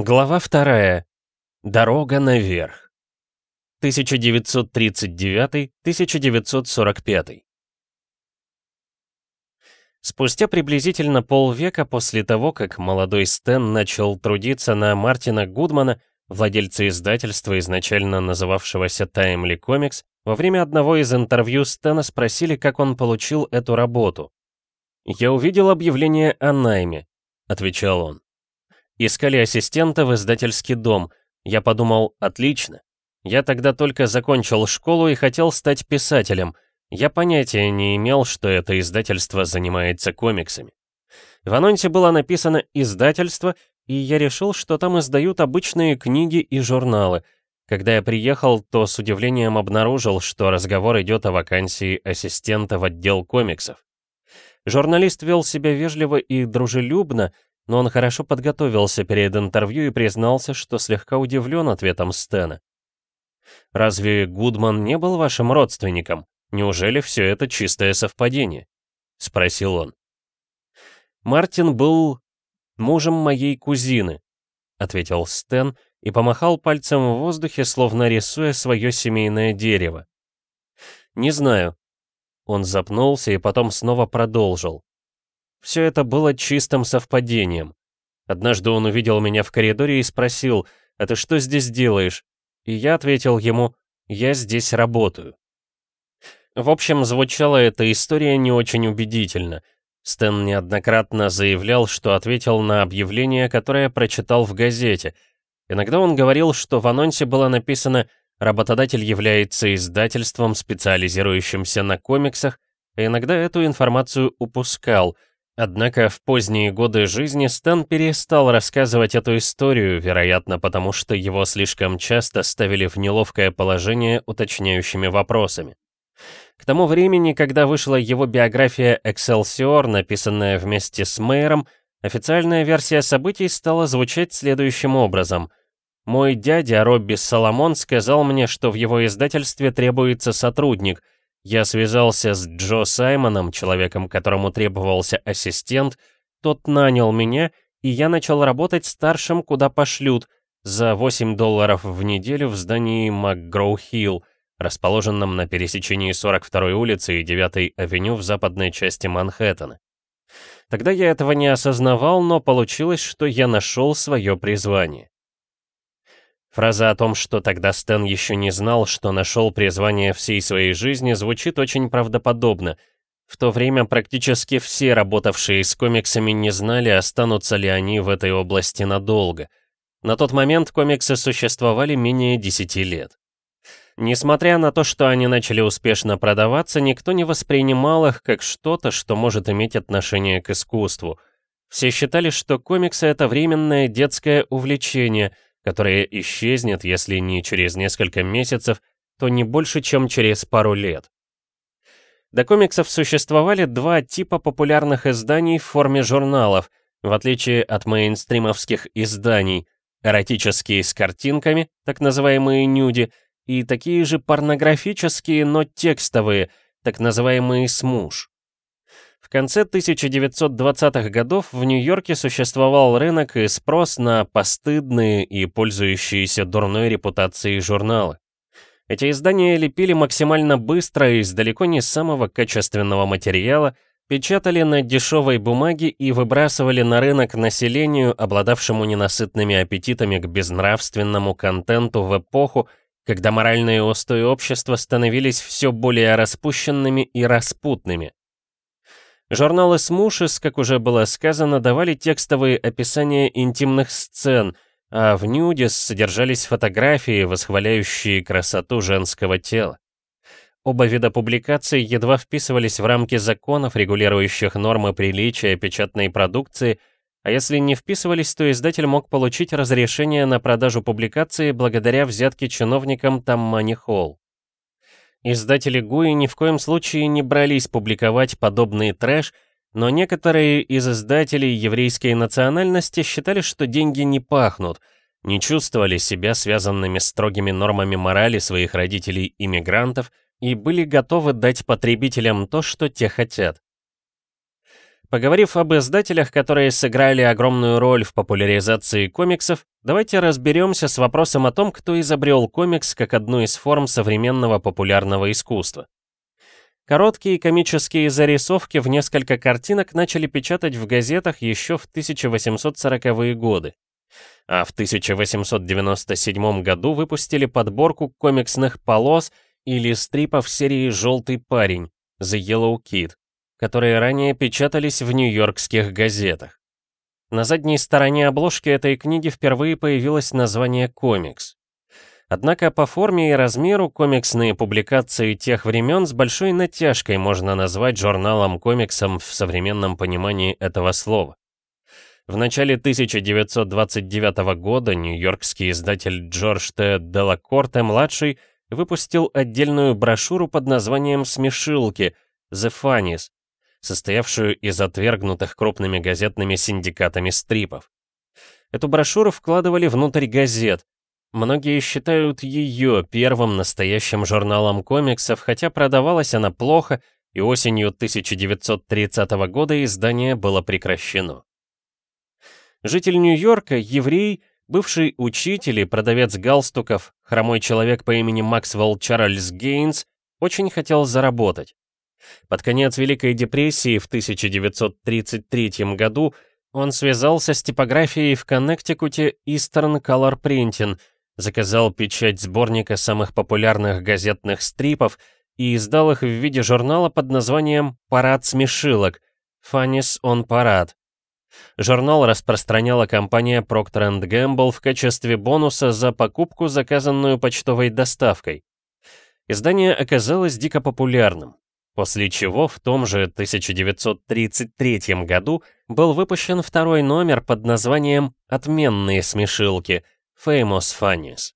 Глава вторая. Дорога наверх. 1939-1945. Спустя приблизительно полвека после того, как молодой Стэн начал трудиться на Мартина Гудмана, владельца издательства, изначально называвшегося Timely Comics, во время одного из интервью Стэна спросили, как он получил эту работу. «Я увидел объявление о найме», — отвечал он. Искали ассистента в издательский дом. Я подумал, отлично. Я тогда только закончил школу и хотел стать писателем. Я понятия не имел, что это издательство занимается комиксами. В анонсе было написано «издательство», и я решил, что там издают обычные книги и журналы. Когда я приехал, то с удивлением обнаружил, что разговор идет о вакансии ассистента в отдел комиксов. Журналист вел себя вежливо и дружелюбно, но он хорошо подготовился перед интервью и признался, что слегка удивлен ответом Стэна. «Разве Гудман не был вашим родственником? Неужели все это чистое совпадение?» — спросил он. «Мартин был мужем моей кузины», — ответил Стэн и помахал пальцем в воздухе, словно рисуя свое семейное дерево. «Не знаю». Он запнулся и потом снова продолжил. Все это было чистым совпадением. Однажды он увидел меня в коридоре и спросил, «А ты что здесь делаешь?» И я ответил ему, «Я здесь работаю». В общем, звучала эта история не очень убедительно. Стэн неоднократно заявлял, что ответил на объявление, которое прочитал в газете. Иногда он говорил, что в анонсе было написано «Работодатель является издательством, специализирующимся на комиксах», а иногда эту информацию упускал — Однако в поздние годы жизни Стэн перестал рассказывать эту историю, вероятно, потому что его слишком часто ставили в неловкое положение уточняющими вопросами. К тому времени, когда вышла его биография «Экселсиор», написанная вместе с Мэйром, официальная версия событий стала звучать следующим образом. «Мой дядя Робби Соломон сказал мне, что в его издательстве требуется сотрудник — я связался с Джо Саймоном, человеком, которому требовался ассистент, тот нанял меня, и я начал работать старшим, куда пошлют, за 8 долларов в неделю в здании МакГроу-Хилл, расположенном на пересечении 42-й улицы и 9-й авеню в западной части Манхэттена. Тогда я этого не осознавал, но получилось, что я нашел свое призвание. Фраза о том, что тогда Стэн еще не знал, что нашел призвание всей своей жизни, звучит очень правдоподобно. В то время практически все, работавшие с комиксами, не знали, останутся ли они в этой области надолго. На тот момент комиксы существовали менее 10 лет. Несмотря на то, что они начали успешно продаваться, никто не воспринимал их как что-то, что может иметь отношение к искусству. Все считали, что комиксы — это временное детское увлечение — которое исчезнет, если не через несколько месяцев, то не больше, чем через пару лет. До комиксов существовали два типа популярных изданий в форме журналов, в отличие от мейнстримовских изданий, эротические с картинками, так называемые нюди, и такие же порнографические, но текстовые, так называемые смуш. В конце 1920-х годов в Нью-Йорке существовал рынок и спрос на постыдные и пользующиеся дурной репутацией журналы. Эти издания лепили максимально быстро из далеко не самого качественного материала, печатали на дешевой бумаге и выбрасывали на рынок населению, обладавшему ненасытными аппетитами к безнравственному контенту в эпоху, когда моральные устои общества становились все более распущенными и распутными. Журналы Смушис, как уже было сказано, давали текстовые описания интимных сцен, а в Нюдис содержались фотографии, восхваляющие красоту женского тела. Оба вида публикаций едва вписывались в рамки законов, регулирующих нормы приличия печатной продукции, а если не вписывались, то издатель мог получить разрешение на продажу публикации благодаря взятке чиновникам Таммани Холл. Издатели Гуи ни в коем случае не брались публиковать подобный трэш, но некоторые из издателей еврейской национальности считали, что деньги не пахнут, не чувствовали себя связанными строгими нормами морали своих родителей-иммигрантов и были готовы дать потребителям то, что те хотят. Поговорив об издателях, которые сыграли огромную роль в популяризации комиксов, давайте разберемся с вопросом о том, кто изобрел комикс как одну из форм современного популярного искусства. Короткие комические зарисовки в несколько картинок начали печатать в газетах еще в 1840-е годы. А в 1897 году выпустили подборку комиксных полос или стрипов серии «Желтый парень» The Yellow Kid которые ранее печатались в нью-йоркских газетах. На задней стороне обложки этой книги впервые появилось название «Комикс». Однако по форме и размеру комиксные публикации тех времен с большой натяжкой можно назвать журналом-комиксом в современном понимании этого слова. В начале 1929 года нью-йоркский издатель Джордж Т. Делакорте-младший выпустил отдельную брошюру под названием «Смешилки» «The Funnies», состоявшую из отвергнутых крупными газетными синдикатами стрипов. Эту брошюру вкладывали внутрь газет. Многие считают ее первым настоящим журналом комиксов, хотя продавалась она плохо, и осенью 1930 года издание было прекращено. Житель Нью-Йорка, еврей, бывший учитель и продавец галстуков, хромой человек по имени Максвелл Чарльз Гейнс, очень хотел заработать. Под конец Великой депрессии в 1933 году он связался с типографией в Коннектикуте Eastern Color Printing, заказал печать сборника самых популярных газетных стрипов и издал их в виде журнала под названием «Парад смешилок» «Funnies on Parade». Журнал распространяла компания Procter Gamble в качестве бонуса за покупку, заказанную почтовой доставкой. Издание оказалось дико популярным после чего в том же 1933 году был выпущен второй номер под названием «Отменные смешилки» Famous Funnies.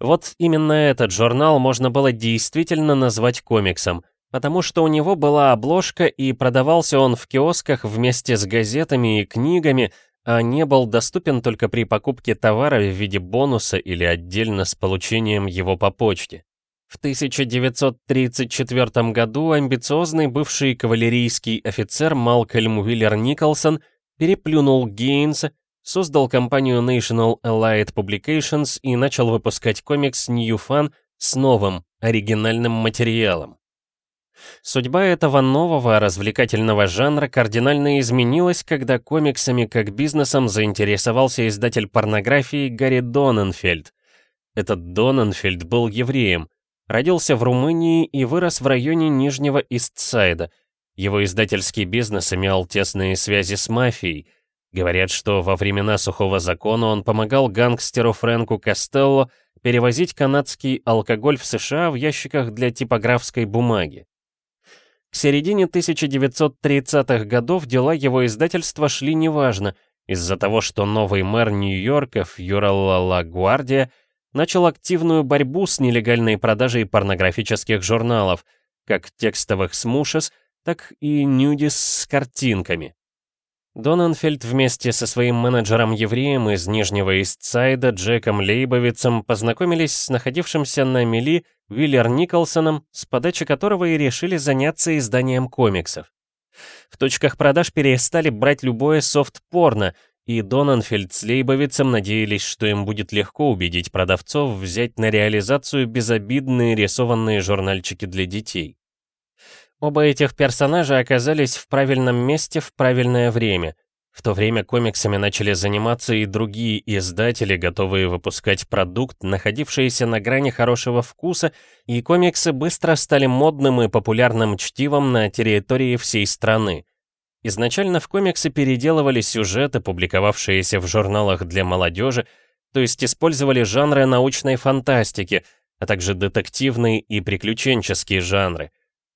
Вот именно этот журнал можно было действительно назвать комиксом, потому что у него была обложка и продавался он в киосках вместе с газетами и книгами, а не был доступен только при покупке товара в виде бонуса или отдельно с получением его по почте. В 1934 году амбициозный бывший кавалерийский офицер Малкольм Уиллер Николсон переплюнул Гейнса, создал компанию National Allied Publications и начал выпускать комикс New Fun с новым, оригинальным материалом. Судьба этого нового развлекательного жанра кардинально изменилась, когда комиксами как бизнесом заинтересовался издатель порнографии Гарри Доненфельд. Этот Доненфельд был евреем, Родился в Румынии и вырос в районе Нижнего Истсайда. Его издательский бизнес имел тесные связи с мафией. Говорят, что во времена сухого закона он помогал гангстеру Фрэнку Костелло перевозить канадский алкоголь в США в ящиках для типографской бумаги. К середине 1930-х годов дела его издательства шли неважно, из-за того, что новый мэр Нью-Йорка Фьюрелла Ла Гвардия начал активную борьбу с нелегальной продажей порнографических журналов, как текстовых смушес, так и нюдис с картинками. Донанфельд вместе со своим менеджером-евреем из Нижнего Истсайда Джеком Лейбовицем познакомились с находившимся на мели Уиллер Николсоном, с подачи которого и решили заняться изданием комиксов. В точках продаж перестали брать любое софт-порно, и Донанфельд с Лейбовицем надеялись, что им будет легко убедить продавцов взять на реализацию безобидные рисованные журнальчики для детей. Оба этих персонажа оказались в правильном месте в правильное время. В то время комиксами начали заниматься и другие издатели, готовые выпускать продукт, находившийся на грани хорошего вкуса, и комиксы быстро стали модным и популярным чтивом на территории всей страны. Изначально в комиксы переделывали сюжеты, публиковавшиеся в журналах для молодежи, то есть использовали жанры научной фантастики, а также детективные и приключенческие жанры.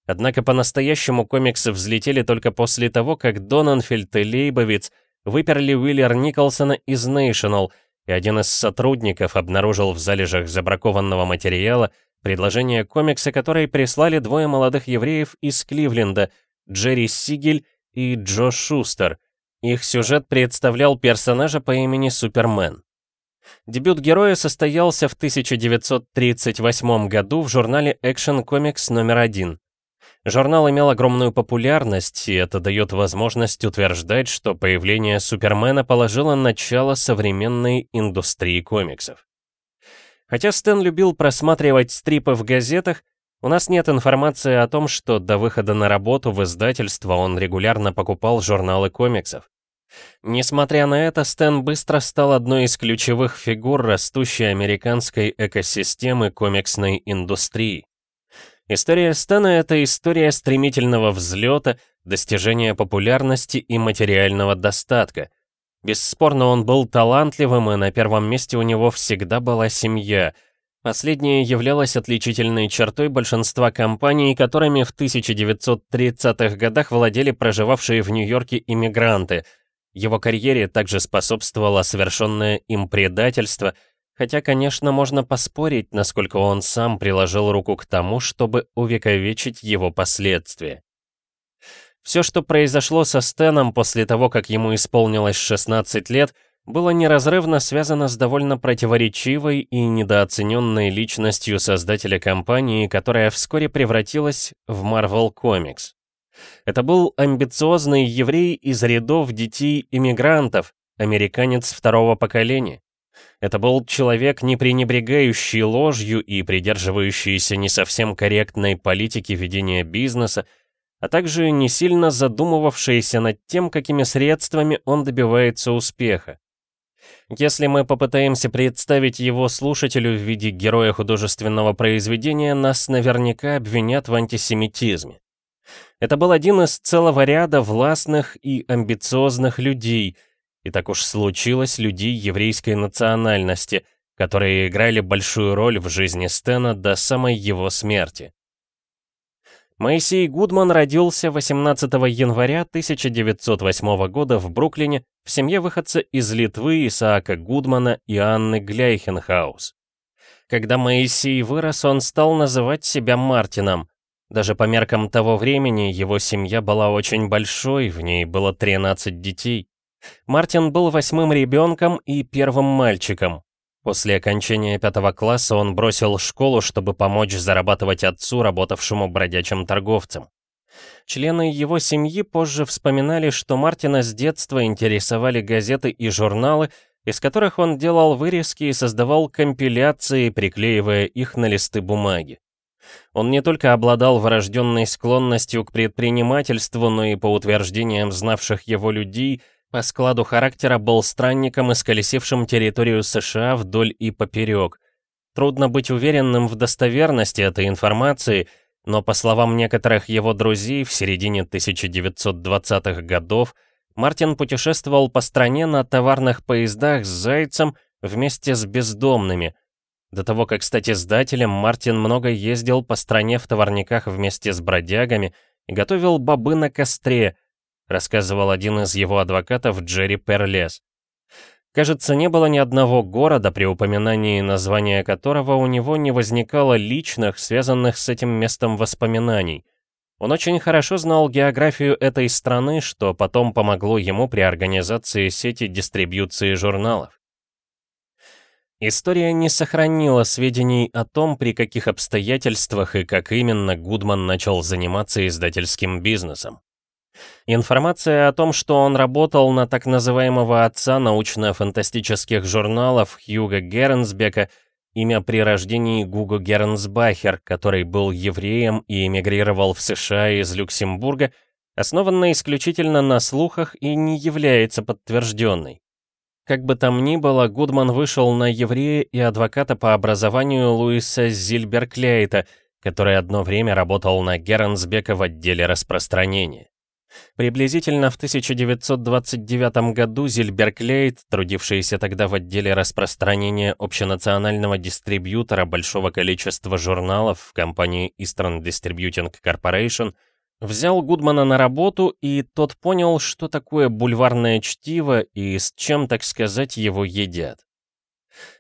Однако по-настоящему комиксы взлетели только после того, как Донанфельд и Лейбовиц выперли Уиллер Николсона из National, и один из сотрудников обнаружил в залежах забракованного материала предложение комикса, которое прислали двое молодых евреев из Кливленда, Джерри Сигель и Джо Шустер. Их сюжет представлял персонажа по имени Супермен. Дебют героя состоялся в 1938 году в журнале Action Comics номер один. Журнал имел огромную популярность, и это дает возможность утверждать, что появление Супермена положило начало современной индустрии комиксов. Хотя Стэн любил просматривать стрипы в газетах, у нас нет информации о том, что до выхода на работу в издательство он регулярно покупал журналы комиксов. Несмотря на это, Стэн быстро стал одной из ключевых фигур растущей американской экосистемы комиксной индустрии. История Стэна — это история стремительного взлета, достижения популярности и материального достатка. Бесспорно, он был талантливым, и на первом месте у него всегда была семья. Последняя являлась отличительной чертой большинства компаний, которыми в 1930-х годах владели проживавшие в Нью-Йорке иммигранты. Его карьере также способствовало совершенное им предательство — Хотя, конечно, можно поспорить, насколько он сам приложил руку к тому, чтобы увековечить его последствия. Все, что произошло со Стэном после того, как ему исполнилось 16 лет, было неразрывно связано с довольно противоречивой и недооцененной личностью создателя компании, которая вскоре превратилась в Marvel Comics. Это был амбициозный еврей из рядов детей иммигрантов, американец второго поколения. Это был человек, не пренебрегающий ложью и придерживающийся не совсем корректной политики ведения бизнеса, а также не сильно задумывавшийся над тем, какими средствами он добивается успеха. Если мы попытаемся представить его слушателю в виде героя художественного произведения, нас наверняка обвинят в антисемитизме. Это был один из целого ряда властных и амбициозных людей — и так уж случилось людей еврейской национальности, которые играли большую роль в жизни Стена до самой его смерти. Моисей Гудман родился 18 января 1908 года в Бруклине в семье выходца из Литвы Исаака Гудмана и Анны Гляйхенхаус. Когда Моисей вырос, он стал называть себя Мартином. Даже по меркам того времени его семья была очень большой, в ней было 13 детей. Мартин был восьмым ребенком и первым мальчиком. После окончания пятого класса он бросил школу, чтобы помочь зарабатывать отцу, работавшему бродячим торговцем. Члены его семьи позже вспоминали, что Мартина с детства интересовали газеты и журналы, из которых он делал вырезки и создавал компиляции, приклеивая их на листы бумаги. Он не только обладал врожденной склонностью к предпринимательству, но и по утверждениям знавших его людей, по складу характера был странником, исколесившим территорию США вдоль и поперек. Трудно быть уверенным в достоверности этой информации, но по словам некоторых его друзей, в середине 1920-х годов Мартин путешествовал по стране на товарных поездах с Зайцем вместе с бездомными. До того, как стать издателем, Мартин много ездил по стране в товарниках вместе с бродягами и готовил бобы на костре, рассказывал один из его адвокатов Джерри Перлес. Кажется, не было ни одного города, при упоминании названия которого у него не возникало личных, связанных с этим местом воспоминаний. Он очень хорошо знал географию этой страны, что потом помогло ему при организации сети дистрибьюции журналов. История не сохранила сведений о том, при каких обстоятельствах и как именно Гудман начал заниматься издательским бизнесом. Информация о том, что он работал на так называемого отца научно-фантастических журналов Хьюга Гернсбека, имя при рождении Гуго Гернсбахер, который был евреем и эмигрировал в США из Люксембурга, основана исключительно на слухах и не является подтвержденной. Как бы там ни было, Гудман вышел на еврея и адвоката по образованию Луиса Зильберкляйта, который одно время работал на Гернсбека в отделе распространения. Приблизительно в 1929 году Зильберклейт, трудившийся тогда в отделе распространения общенационального дистрибьютора большого количества журналов в компании Eastern Distributing Corporation, взял Гудмана на работу, и тот понял, что такое бульварное чтиво и с чем, так сказать, его едят.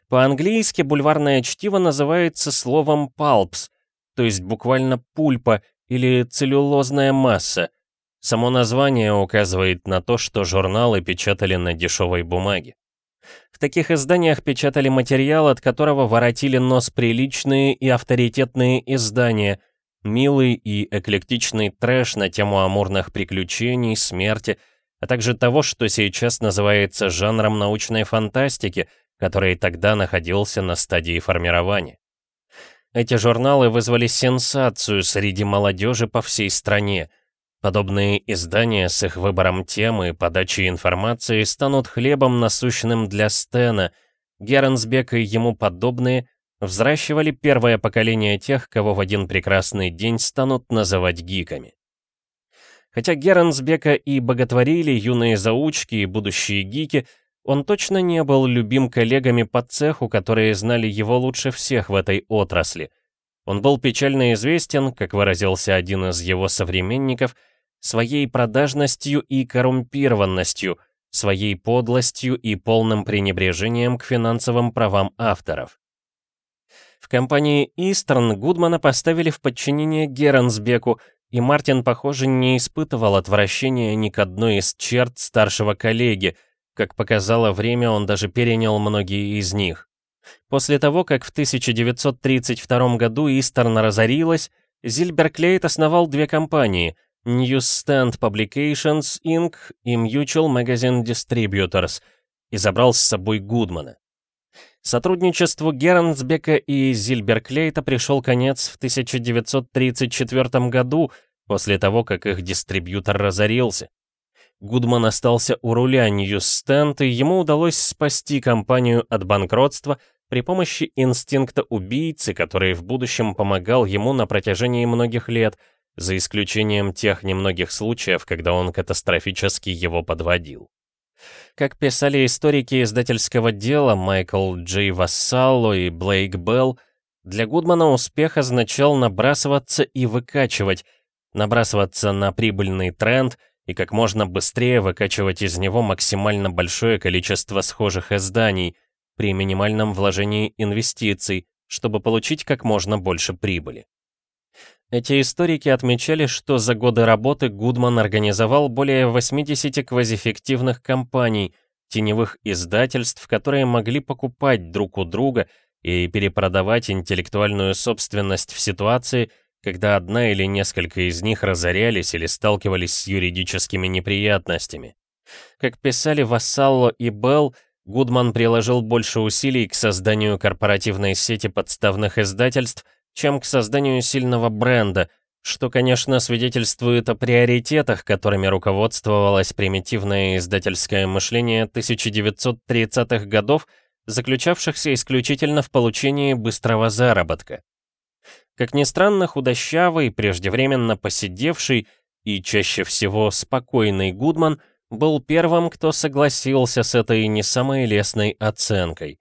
По-английски бульварное чтиво называется словом «палпс», то есть буквально «пульпа» или «целлюлозная масса», Само название указывает на то, что журналы печатали на дешевой бумаге. В таких изданиях печатали материал, от которого воротили нос приличные и авторитетные издания, милый и эклектичный трэш на тему амурных приключений, смерти, а также того, что сейчас называется жанром научной фантастики, который тогда находился на стадии формирования. Эти журналы вызвали сенсацию среди молодежи по всей стране. Подобные издания с их выбором темы и подачей информации станут хлебом насущным для Стена. Геренсбек и ему подобные взращивали первое поколение тех, кого в один прекрасный день станут называть гиками. Хотя Геренсбека и боготворили юные заучки и будущие гики, он точно не был любим коллегами по цеху, которые знали его лучше всех в этой отрасли. Он был печально известен, как выразился один из его современников, своей продажностью и коррумпированностью, своей подлостью и полным пренебрежением к финансовым правам авторов. В компании Eastern Гудмана поставили в подчинение Герансбеку, и Мартин, похоже, не испытывал отвращения ни к одной из черт старшего коллеги — как показало время, он даже перенял многие из них. После того, как в 1932 году Истерн разорилась, Зильберклейт основал две компании — Newsstand Publications Inc. и Mutual Magazine Distributors и забрал с собой Гудмана. Сотрудничеству Гернсбека и Зильберклейта пришел конец в 1934 году, после того, как их дистрибьютор разорился. Гудман остался у руля Ньюстенд, и ему удалось спасти компанию от банкротства при помощи инстинкта убийцы, который в будущем помогал ему на протяжении многих лет, за исключением тех немногих случаев, когда он катастрофически его подводил. Как писали историки издательского дела Майкл Джей Вассалло и Блейк Белл, для Гудмана успех означал набрасываться и выкачивать, набрасываться на прибыльный тренд — и как можно быстрее выкачивать из него максимально большое количество схожих изданий при минимальном вложении инвестиций, чтобы получить как можно больше прибыли. Эти историки отмечали, что за годы работы Гудман организовал более 80 квазификтивных компаний, теневых издательств, которые могли покупать друг у друга и перепродавать интеллектуальную собственность в ситуации, когда одна или несколько из них разорялись или сталкивались с юридическими неприятностями. Как писали Вассалло и Белл, Гудман приложил больше усилий к созданию корпоративной сети подставных издательств, чем к созданию сильного бренда, что, конечно, свидетельствует о приоритетах, которыми руководствовалось примитивное издательское мышление 1930-х годов, заключавшихся исключительно в получении быстрого заработка. Как ни странно, худощавый, преждевременно посидевший и чаще всего спокойный Гудман был первым, кто согласился с этой не самой лестной оценкой.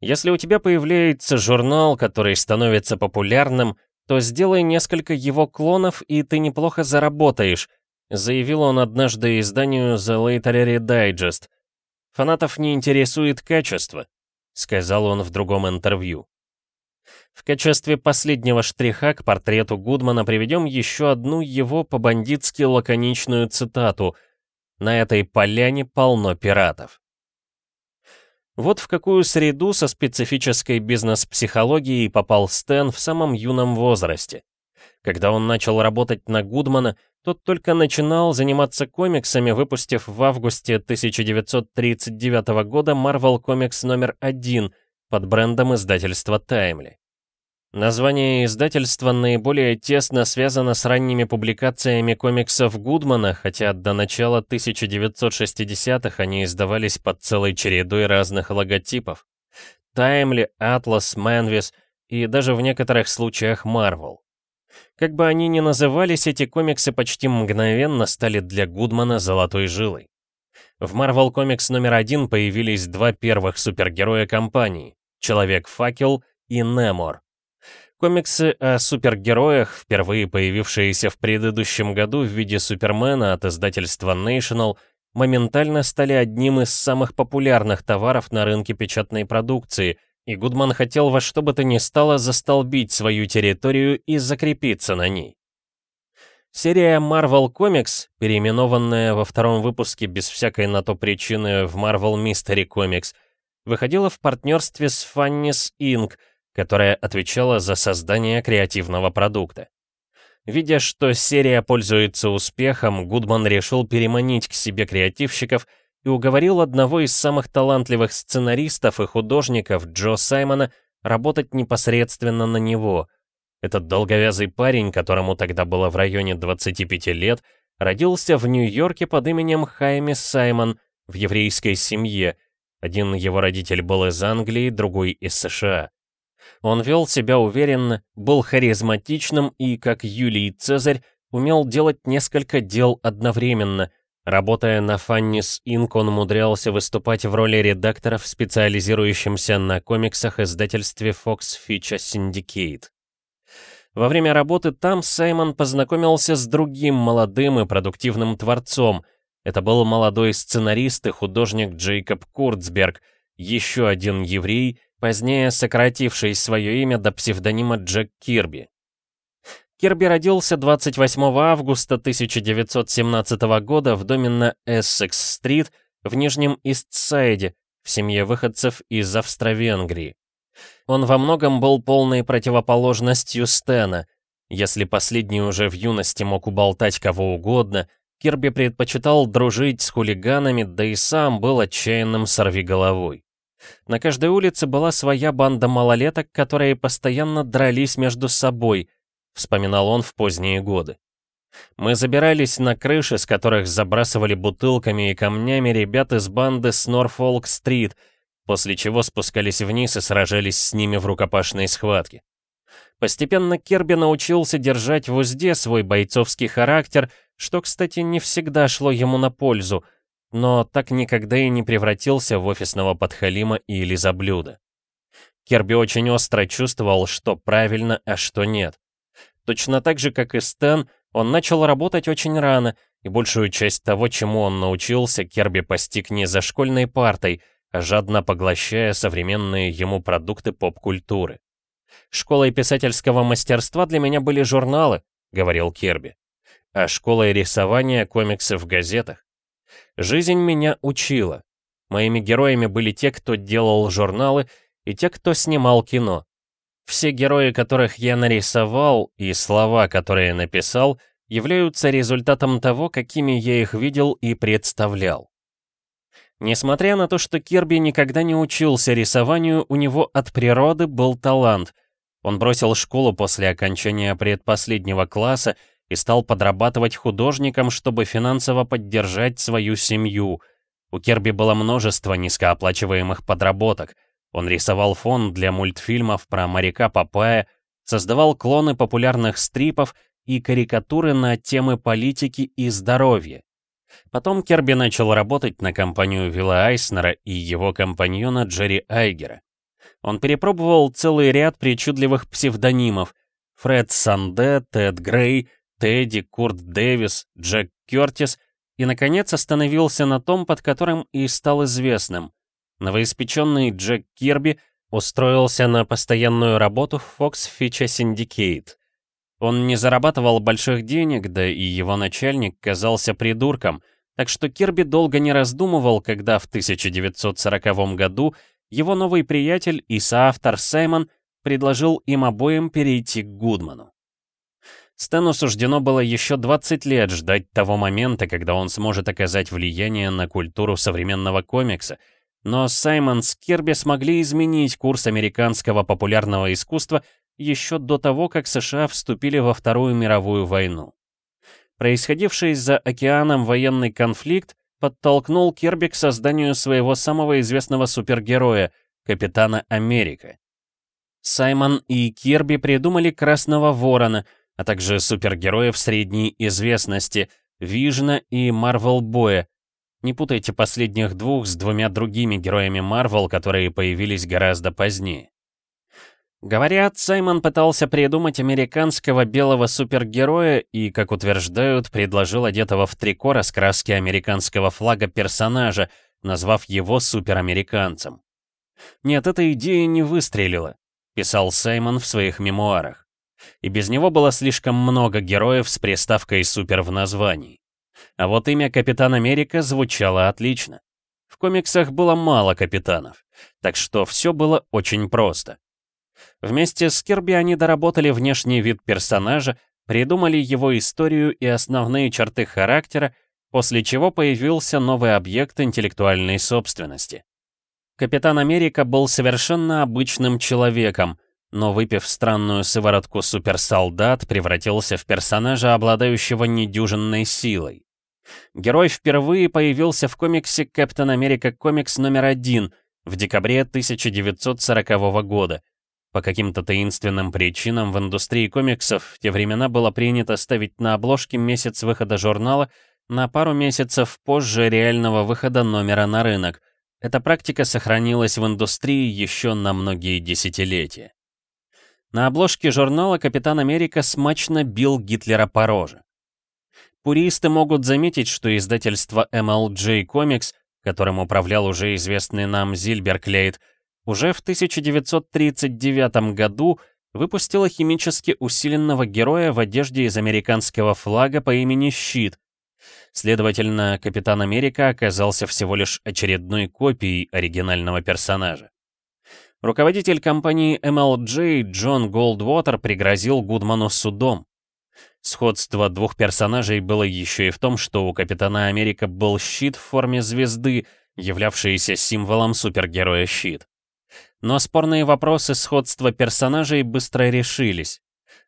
Если у тебя появляется журнал, который становится популярным, то сделай несколько его клонов, и ты неплохо заработаешь, заявил он однажды изданию The Literary Digest. Фанатов не интересует качество, сказал он в другом интервью. В качестве последнего штриха к портрету Гудмана приведем еще одну его по-бандитски лаконичную цитату «На этой поляне полно пиратов». Вот в какую среду со специфической бизнес-психологией попал Стэн в самом юном возрасте. Когда он начал работать на Гудмана, тот только начинал заниматься комиксами, выпустив в августе 1939 года Marvel Comics номер один под брендом издательства Timely. Название издательства наиболее тесно связано с ранними публикациями комиксов Гудмана, хотя до начала 1960-х они издавались под целой чередой разных логотипов. Таймли, Атлас, Мэнвис и даже в некоторых случаях Марвел. Как бы они ни назывались, эти комиксы почти мгновенно стали для Гудмана золотой жилой. В Marvel Comics номер один появились два первых супергероя компании — Человек-факел и Немор. Комиксы о супергероях, впервые появившиеся в предыдущем году в виде Супермена от издательства National, моментально стали одним из самых популярных товаров на рынке печатной продукции, и Гудман хотел во что бы то ни стало застолбить свою территорию и закрепиться на ней. Серия Marvel Comics, переименованная во втором выпуске без всякой на то причины в Marvel Mystery Comics, выходила в партнерстве с Fannis Inc., которая отвечала за создание креативного продукта. Видя, что серия пользуется успехом, Гудман решил переманить к себе креативщиков и уговорил одного из самых талантливых сценаристов и художников, Джо Саймона, работать непосредственно на него. Этот долговязый парень, которому тогда было в районе 25 лет, родился в Нью-Йорке под именем Хайми Саймон в еврейской семье. Один его родитель был из Англии, другой из США. Он вел себя уверенно, был харизматичным и, как Юлий Цезарь, умел делать несколько дел одновременно. Работая на Фаннис Инк, он умудрялся выступать в роли редактора в специализирующемся на комиксах издательстве Fox Feature Syndicate. Во время работы там Саймон познакомился с другим молодым и продуктивным творцом. Это был молодой сценарист и художник Джейкоб Курцберг, еще один еврей, позднее сокративший свое имя до псевдонима Джек Кирби. Кирби родился 28 августа 1917 года в доме на Эссекс-стрит в Нижнем Истсайде, в семье выходцев из Австро-Венгрии. Он во многом был полной противоположностью Стена. Если последний уже в юности мог уболтать кого угодно, Кирби предпочитал дружить с хулиганами, да и сам был отчаянным сорвиголовой. На каждой улице была своя банда малолеток, которые постоянно дрались между собой, вспоминал он в поздние годы. Мы забирались на крыши, с которых забрасывали бутылками и камнями ребят из банды с Норфолк-стрит, после чего спускались вниз и сражались с ними в рукопашной схватке. Постепенно Керби научился держать в узде свой бойцовский характер, что, кстати, не всегда шло ему на пользу — но так никогда и не превратился в офисного подхалима и лизоблюда. Керби очень остро чувствовал, что правильно, а что нет. Точно так же, как и Стэн, он начал работать очень рано, и большую часть того, чему он научился, Керби постиг не за школьной партой, а жадно поглощая современные ему продукты поп-культуры. «Школой писательского мастерства для меня были журналы», — говорил Керби, «а школой рисования комиксы в газетах. Жизнь меня учила. Моими героями были те, кто делал журналы, и те, кто снимал кино. Все герои, которых я нарисовал, и слова, которые написал, являются результатом того, какими я их видел и представлял. Несмотря на то, что Кирби никогда не учился рисованию, у него от природы был талант. Он бросил школу после окончания предпоследнего класса и стал подрабатывать художником, чтобы финансово поддержать свою семью. У Керби было множество низкооплачиваемых подработок. Он рисовал фон для мультфильмов про моряка Папая, создавал клоны популярных стрипов и карикатуры на темы политики и здоровья. Потом Керби начал работать на компанию Вилла Айснера и его компаньона Джерри Айгера. Он перепробовал целый ряд причудливых псевдонимов — Фред Санде, Тед Грей — Тедди, Курт Дэвис, Джек Кертис и, наконец, остановился на том, под которым и стал известным. Новоиспеченный Джек Кирби устроился на постоянную работу в Fox Feature Syndicate. Он не зарабатывал больших денег, да и его начальник казался придурком, так что Кирби долго не раздумывал, когда в 1940 году его новый приятель и соавтор Саймон предложил им обоим перейти к Гудману. Стэну суждено было еще 20 лет ждать того момента, когда он сможет оказать влияние на культуру современного комикса, но Саймон с Кирби смогли изменить курс американского популярного искусства еще до того, как США вступили во Вторую мировую войну. Происходивший за океаном военный конфликт подтолкнул Кирби к созданию своего самого известного супергероя, Капитана Америка. Саймон и Кирби придумали Красного Ворона — а также супергероев средней известности Вижна и Марвел Боя. Не путайте последних двух с двумя другими героями Марвел, которые появились гораздо позднее. Говорят, Саймон пытался придумать американского белого супергероя и, как утверждают, предложил одетого в трико раскраски американского флага персонажа, назвав его суперамериканцем. Нет, эта идея не выстрелила, писал Саймон в своих мемуарах и без него было слишком много героев с приставкой «супер» в названии. А вот имя Капитан Америка звучало отлично. В комиксах было мало капитанов, так что все было очень просто. Вместе с Кирби они доработали внешний вид персонажа, придумали его историю и основные черты характера, после чего появился новый объект интеллектуальной собственности. Капитан Америка был совершенно обычным человеком, но выпив странную сыворотку суперсолдат, превратился в персонажа, обладающего недюжинной силой. Герой впервые появился в комиксе «Капитан Америка. Комикс номер один» в декабре 1940 года. По каким-то таинственным причинам в индустрии комиксов в те времена было принято ставить на обложке месяц выхода журнала на пару месяцев позже реального выхода номера на рынок. Эта практика сохранилась в индустрии еще на многие десятилетия. На обложке журнала «Капитан Америка» смачно бил Гитлера по роже. Пуристы могут заметить, что издательство MLJ Comics, которым управлял уже известный нам Зильберг Лейт, уже в 1939 году выпустила химически усиленного героя в одежде из американского флага по имени Щит. Следовательно, Капитан Америка оказался всего лишь очередной копией оригинального персонажа. Руководитель компании MLJ Джон Голдвотер пригрозил Гудману судом. Сходство двух персонажей было еще и в том, что у Капитана Америка был щит в форме звезды, являвшийся символом супергероя щит. Но спорные вопросы сходства персонажей быстро решились.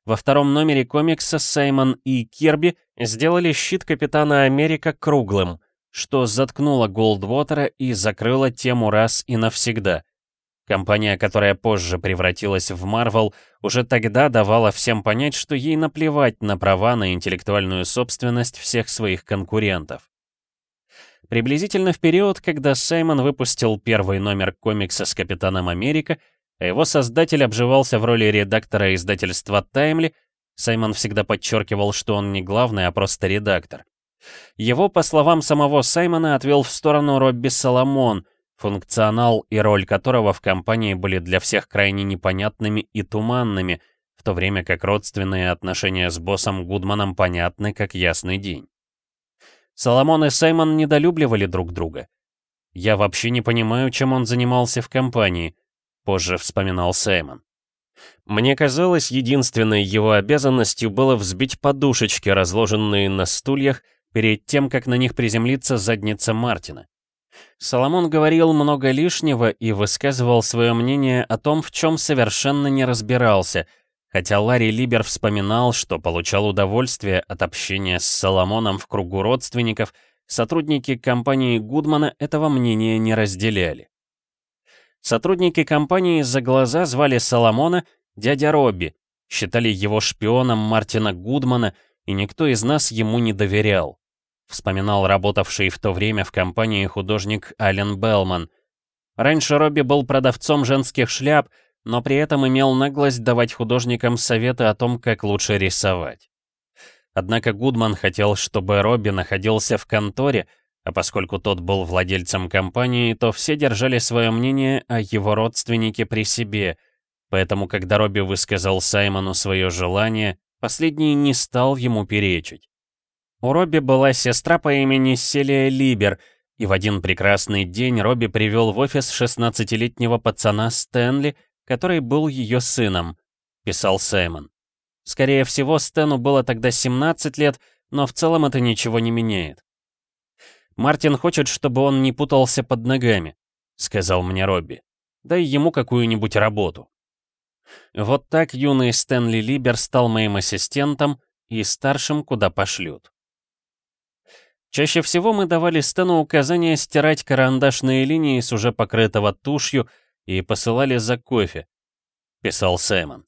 Во втором номере комикса Саймон и Кирби сделали щит Капитана Америка круглым, что заткнуло Голдвотера и закрыло тему раз и навсегда. Компания, которая позже превратилась в Marvel, уже тогда давала всем понять, что ей наплевать на права на интеллектуальную собственность всех своих конкурентов. Приблизительно в период, когда Саймон выпустил первый номер комикса с Капитаном Америка, а его создатель обживался в роли редактора издательства Timely, Саймон всегда подчеркивал, что он не главный, а просто редактор. Его, по словам самого Саймона, отвел в сторону Робби Соломон, функционал и роль которого в компании были для всех крайне непонятными и туманными, в то время как родственные отношения с боссом Гудманом понятны как ясный день. Соломон и Саймон недолюбливали друг друга. «Я вообще не понимаю, чем он занимался в компании», — позже вспоминал Саймон. Мне казалось, единственной его обязанностью было взбить подушечки, разложенные на стульях, перед тем, как на них приземлится задница Мартина. Соломон говорил много лишнего и высказывал свое мнение о том, в чем совершенно не разбирался, хотя Ларри Либер вспоминал, что получал удовольствие от общения с Соломоном в кругу родственников, сотрудники компании Гудмана этого мнения не разделяли. Сотрудники компании за глаза звали Соломона дядя Робби, считали его шпионом Мартина Гудмана, и никто из нас ему не доверял вспоминал работавший в то время в компании художник Ален Белман. Раньше Робби был продавцом женских шляп, но при этом имел наглость давать художникам советы о том, как лучше рисовать. Однако Гудман хотел, чтобы Робби находился в конторе, а поскольку тот был владельцем компании, то все держали свое мнение о его родственнике при себе, поэтому когда Робби высказал Саймону свое желание, последний не стал ему перечить. У Робби была сестра по имени Селия Либер, и в один прекрасный день Робби привел в офис 16-летнего пацана Стэнли, который был ее сыном, писал Саймон. Скорее всего, Стэну было тогда 17 лет, но в целом это ничего не меняет. «Мартин хочет, чтобы он не путался под ногами», — сказал мне Робби. «Дай ему какую-нибудь работу». Вот так юный Стэнли Либер стал моим ассистентом и старшим, куда пошлют. Чаще всего мы давали Стэну указание стирать карандашные линии с уже покрытого тушью и посылали за кофе, писал Саймон.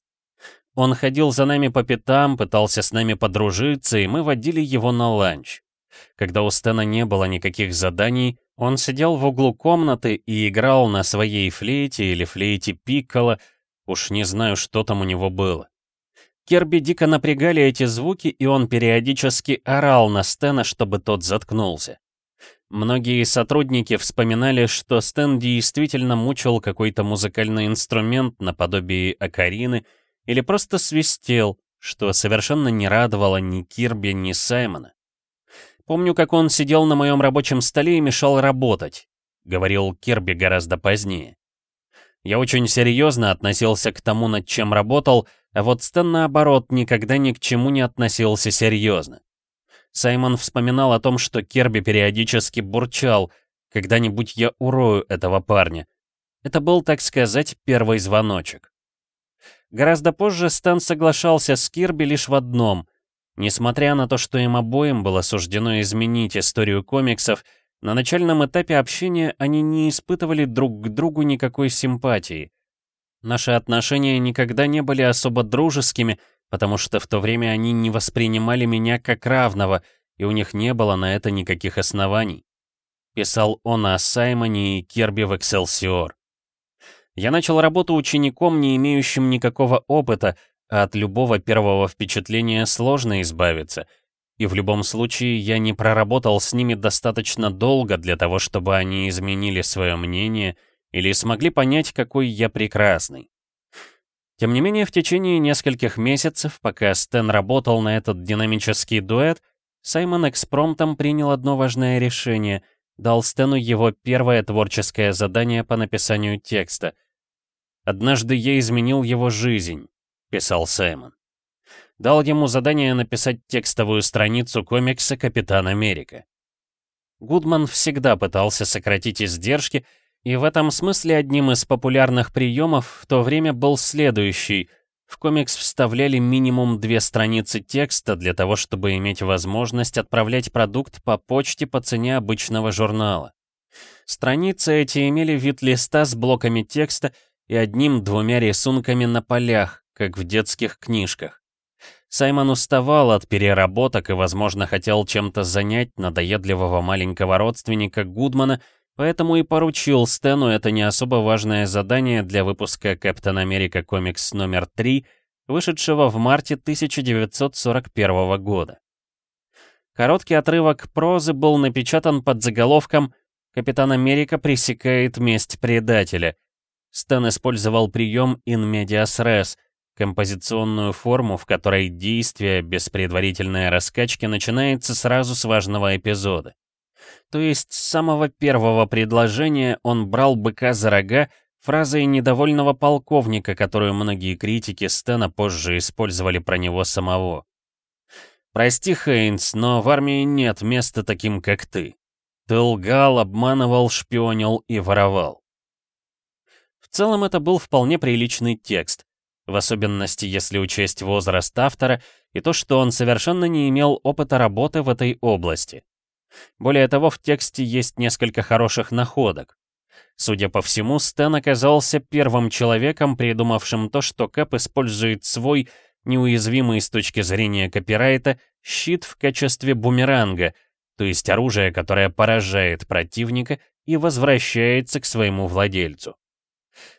Он ходил за нами по пятам, пытался с нами подружиться, и мы водили его на ланч. Когда у Стэна не было никаких заданий, он сидел в углу комнаты и играл на своей флейте или флейте пикколо, уж не знаю, что там у него было. Керби дико напрягали эти звуки, и он периодически орал на Стена, чтобы тот заткнулся. Многие сотрудники вспоминали, что Стэн действительно мучил какой-то музыкальный инструмент наподобие окарины или просто свистел, что совершенно не радовало ни Кирби, ни Саймона. «Помню, как он сидел на моем рабочем столе и мешал работать», — говорил Кирби гораздо позднее. Я очень серьезно относился к тому, над чем работал, а вот Стэн, наоборот, никогда ни к чему не относился серьезно. Саймон вспоминал о том, что Керби периодически бурчал, когда-нибудь я урою этого парня. Это был, так сказать, первый звоночек. Гораздо позже Стэн соглашался с Кирби лишь в одном. Несмотря на то, что им обоим было суждено изменить историю комиксов, на начальном этапе общения они не испытывали друг к другу никакой симпатии. Наши отношения никогда не были особо дружескими, потому что в то время они не воспринимали меня как равного, и у них не было на это никаких оснований. Писал он о Саймоне и Керби в «Экселсиор». Я начал работу учеником, не имеющим никакого опыта, а от любого первого впечатления сложно избавиться. И в любом случае я не проработал с ними достаточно долго для того, чтобы они изменили свое мнение или смогли понять, какой я прекрасный. Тем не менее, в течение нескольких месяцев, пока Стэн работал на этот динамический дуэт, Саймон экспромтом принял одно важное решение — дал Стэну его первое творческое задание по написанию текста. «Однажды я изменил его жизнь», — писал Саймон. Дал ему задание написать текстовую страницу комикса «Капитан Америка». Гудман всегда пытался сократить издержки, и в этом смысле одним из популярных приемов в то время был следующий. В комикс вставляли минимум две страницы текста для того, чтобы иметь возможность отправлять продукт по почте по цене обычного журнала. Страницы эти имели вид листа с блоками текста и одним-двумя рисунками на полях, как в детских книжках. Саймон уставал от переработок и, возможно, хотел чем-то занять надоедливого маленького родственника Гудмана, поэтому и поручил Стэну это не особо важное задание для выпуска Капитан Америка комикс номер 3, вышедшего в марте 1941 года. Короткий отрывок прозы был напечатан под заголовком «Капитан Америка пресекает месть предателя», Стэн использовал прием in medias res, композиционную форму, в которой действие без предварительной раскачки начинается сразу с важного эпизода. То есть с самого первого предложения он брал быка за рога фразой недовольного полковника, которую многие критики Стэна позже использовали про него самого. «Прости, Хейнс, но в армии нет места таким, как ты. Ты лгал, обманывал, шпионил и воровал. В целом это был вполне приличный текст, в особенности если учесть возраст автора и то, что он совершенно не имел опыта работы в этой области. Более того, в тексте есть несколько хороших находок. Судя по всему, Стэн оказался первым человеком, придумавшим то, что Кэп использует свой, неуязвимый с точки зрения копирайта, щит в качестве бумеранга, то есть оружие, которое поражает противника и возвращается к своему владельцу.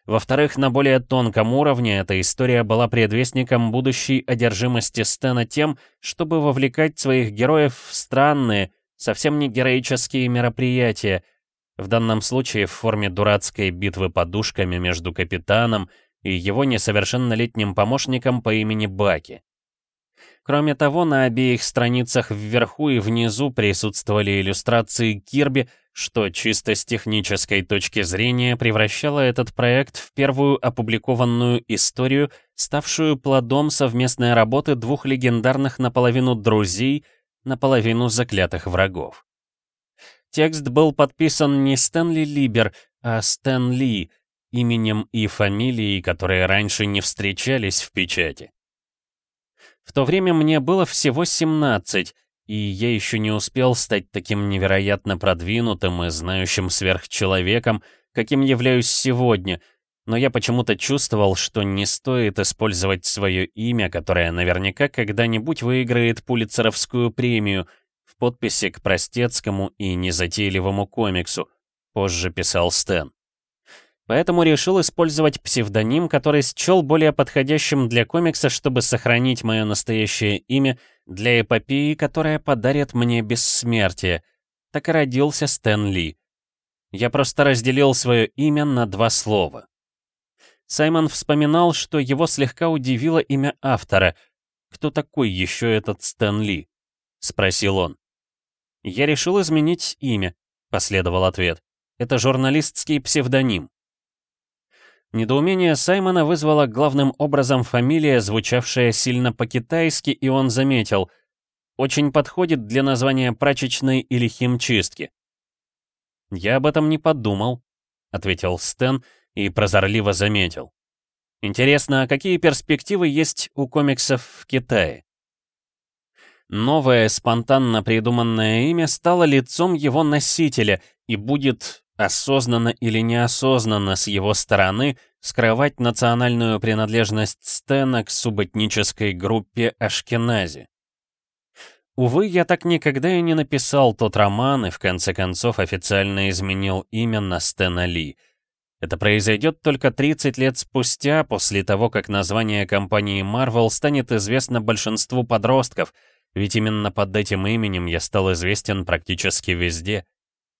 Во-вторых, на более тонком уровне эта история была предвестником будущей одержимости Стэна тем, чтобы вовлекать своих героев в странные, совсем не героические мероприятия, в данном случае в форме дурацкой битвы подушками между капитаном и его несовершеннолетним помощником по имени Баки. Кроме того, на обеих страницах вверху и внизу присутствовали иллюстрации Кирби, что чисто с технической точки зрения превращало этот проект в первую опубликованную историю, ставшую плодом совместной работы двух легендарных наполовину друзей, наполовину заклятых врагов. Текст был подписан не Стэнли Либер, а Стэн Ли, именем и фамилией, которые раньше не встречались в печати. В то время мне было всего 17, и я еще не успел стать таким невероятно продвинутым и знающим сверхчеловеком, каким являюсь сегодня, но я почему-то чувствовал, что не стоит использовать свое имя, которое наверняка когда-нибудь выиграет Пулицеровскую премию, в подписи к простецкому и незатейливому комиксу, позже писал Стэн. Поэтому решил использовать псевдоним, который счел более подходящим для комикса, чтобы сохранить мое настоящее имя для эпопеи, которая подарит мне бессмертие. Так и родился Стэн Ли. Я просто разделил свое имя на два слова. Саймон вспоминал, что его слегка удивило имя автора. «Кто такой еще этот Стэн Ли?» — спросил он. «Я решил изменить имя», — последовал ответ. «Это журналистский псевдоним». Недоумение Саймона вызвало главным образом фамилия, звучавшая сильно по-китайски, и он заметил. Очень подходит для названия прачечной или химчистки. «Я об этом не подумал», — ответил Стэн и прозорливо заметил. «Интересно, а какие перспективы есть у комиксов в Китае?» Новое, спонтанно придуманное имя стало лицом его носителя и будет, осознанно или неосознанно с его стороны, скрывать национальную принадлежность Стена к субэтнической группе Ашкенази. Увы, я так никогда и не написал тот роман и в конце концов официально изменил имя на Стена Ли. Это произойдет только 30 лет спустя, после того, как название компании Marvel станет известно большинству подростков, ведь именно под этим именем я стал известен практически везде.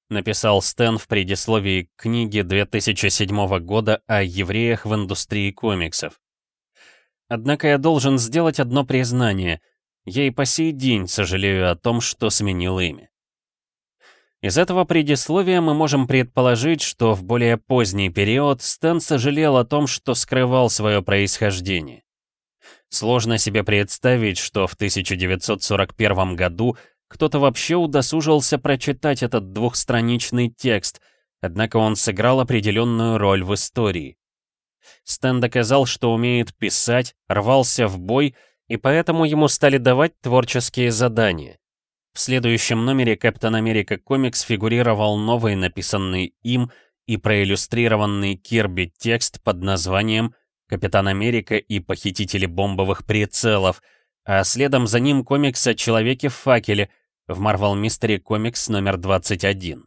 Написал Стэн в предисловии к книге 2007 года о евреях в индустрии комиксов. Однако я должен сделать одно признание — я и по сей день сожалею о том, что сменил имя. Из этого предисловия мы можем предположить, что в более поздний период Стэн сожалел о том, что скрывал свое происхождение. Сложно себе представить, что в 1941 году кто-то вообще удосужился прочитать этот двухстраничный текст, однако он сыграл определенную роль в истории. Стэн доказал, что умеет писать, рвался в бой и поэтому ему стали давать творческие задания. В следующем номере Капитан Америка Комикс фигурировал новый, написанный им и проиллюстрированный Кирби текст под названием «Капитан Америка и похитители бомбовых прицелов», а следом за ним комикс о Человеке в факеле в Marvel Mystery Comics номер 21.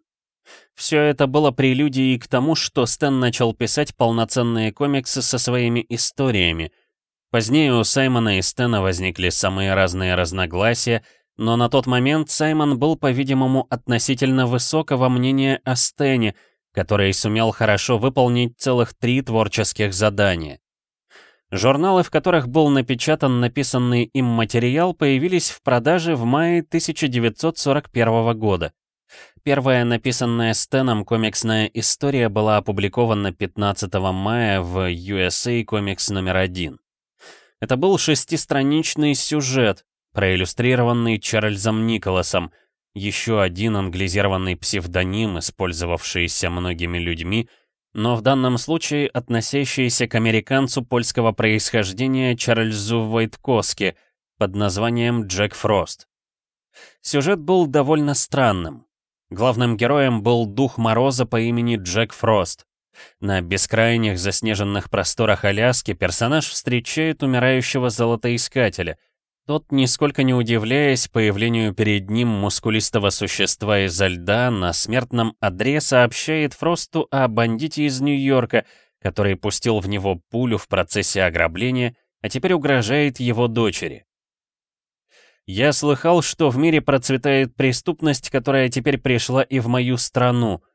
Все это было прелюдией к тому, что Стэн начал писать полноценные комиксы со своими историями — Позднее у Саймона и Стена возникли самые разные разногласия, но на тот момент Саймон был, по-видимому, относительно высокого мнения о Стене, который сумел хорошо выполнить целых три творческих задания. Журналы, в которых был напечатан написанный им материал, появились в продаже в мае 1941 года. Первая написанная Стеном комиксная история была опубликована 15 мая в USA Comics номер 1. Это был шестистраничный сюжет, проиллюстрированный Чарльзом Николасом, еще один англизированный псевдоним, использовавшийся многими людьми, но в данном случае относящийся к американцу польского происхождения Чарльзу Войткоски под названием Джек Фрост. Сюжет был довольно странным. Главным героем был дух Мороза по имени Джек Фрост. На бескрайних заснеженных просторах Аляски персонаж встречает умирающего золотоискателя. Тот, нисколько не удивляясь появлению перед ним мускулистого существа изо льда, на смертном одре сообщает Фросту о бандите из Нью-Йорка, который пустил в него пулю в процессе ограбления, а теперь угрожает его дочери. Я слыхал, что в мире процветает преступность, которая теперь пришла и в мою страну —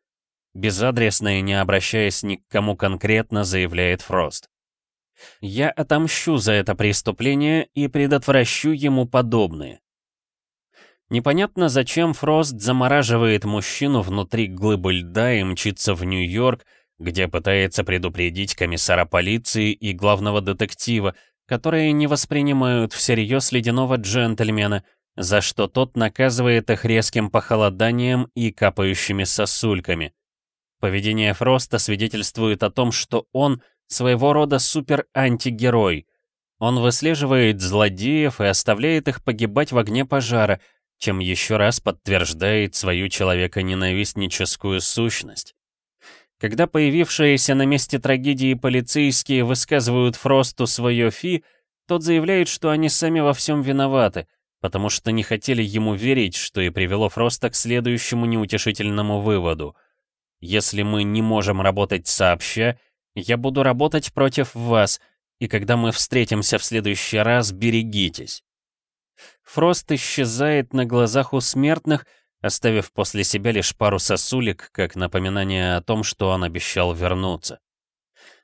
Безадресно и не обращаясь ни к кому конкретно, заявляет Фрост. «Я отомщу за это преступление и предотвращу ему подобные». Непонятно, зачем Фрост замораживает мужчину внутри глыбы льда и мчится в Нью-Йорк, где пытается предупредить комиссара полиции и главного детектива, которые не воспринимают всерьез ледяного джентльмена, за что тот наказывает их резким похолоданием и капающими сосульками. Поведение Фроста свидетельствует о том, что он своего рода супер-антигерой. Он выслеживает злодеев и оставляет их погибать в огне пожара, чем еще раз подтверждает свою человеконенавистническую сущность. Когда появившиеся на месте трагедии полицейские высказывают Фросту свое фи, тот заявляет, что они сами во всем виноваты, потому что не хотели ему верить, что и привело Фроста к следующему неутешительному выводу. Если мы не можем работать сообща, я буду работать против вас, и когда мы встретимся в следующий раз, берегитесь. Фрост исчезает на глазах у смертных, оставив после себя лишь пару сосулек, как напоминание о том, что он обещал вернуться.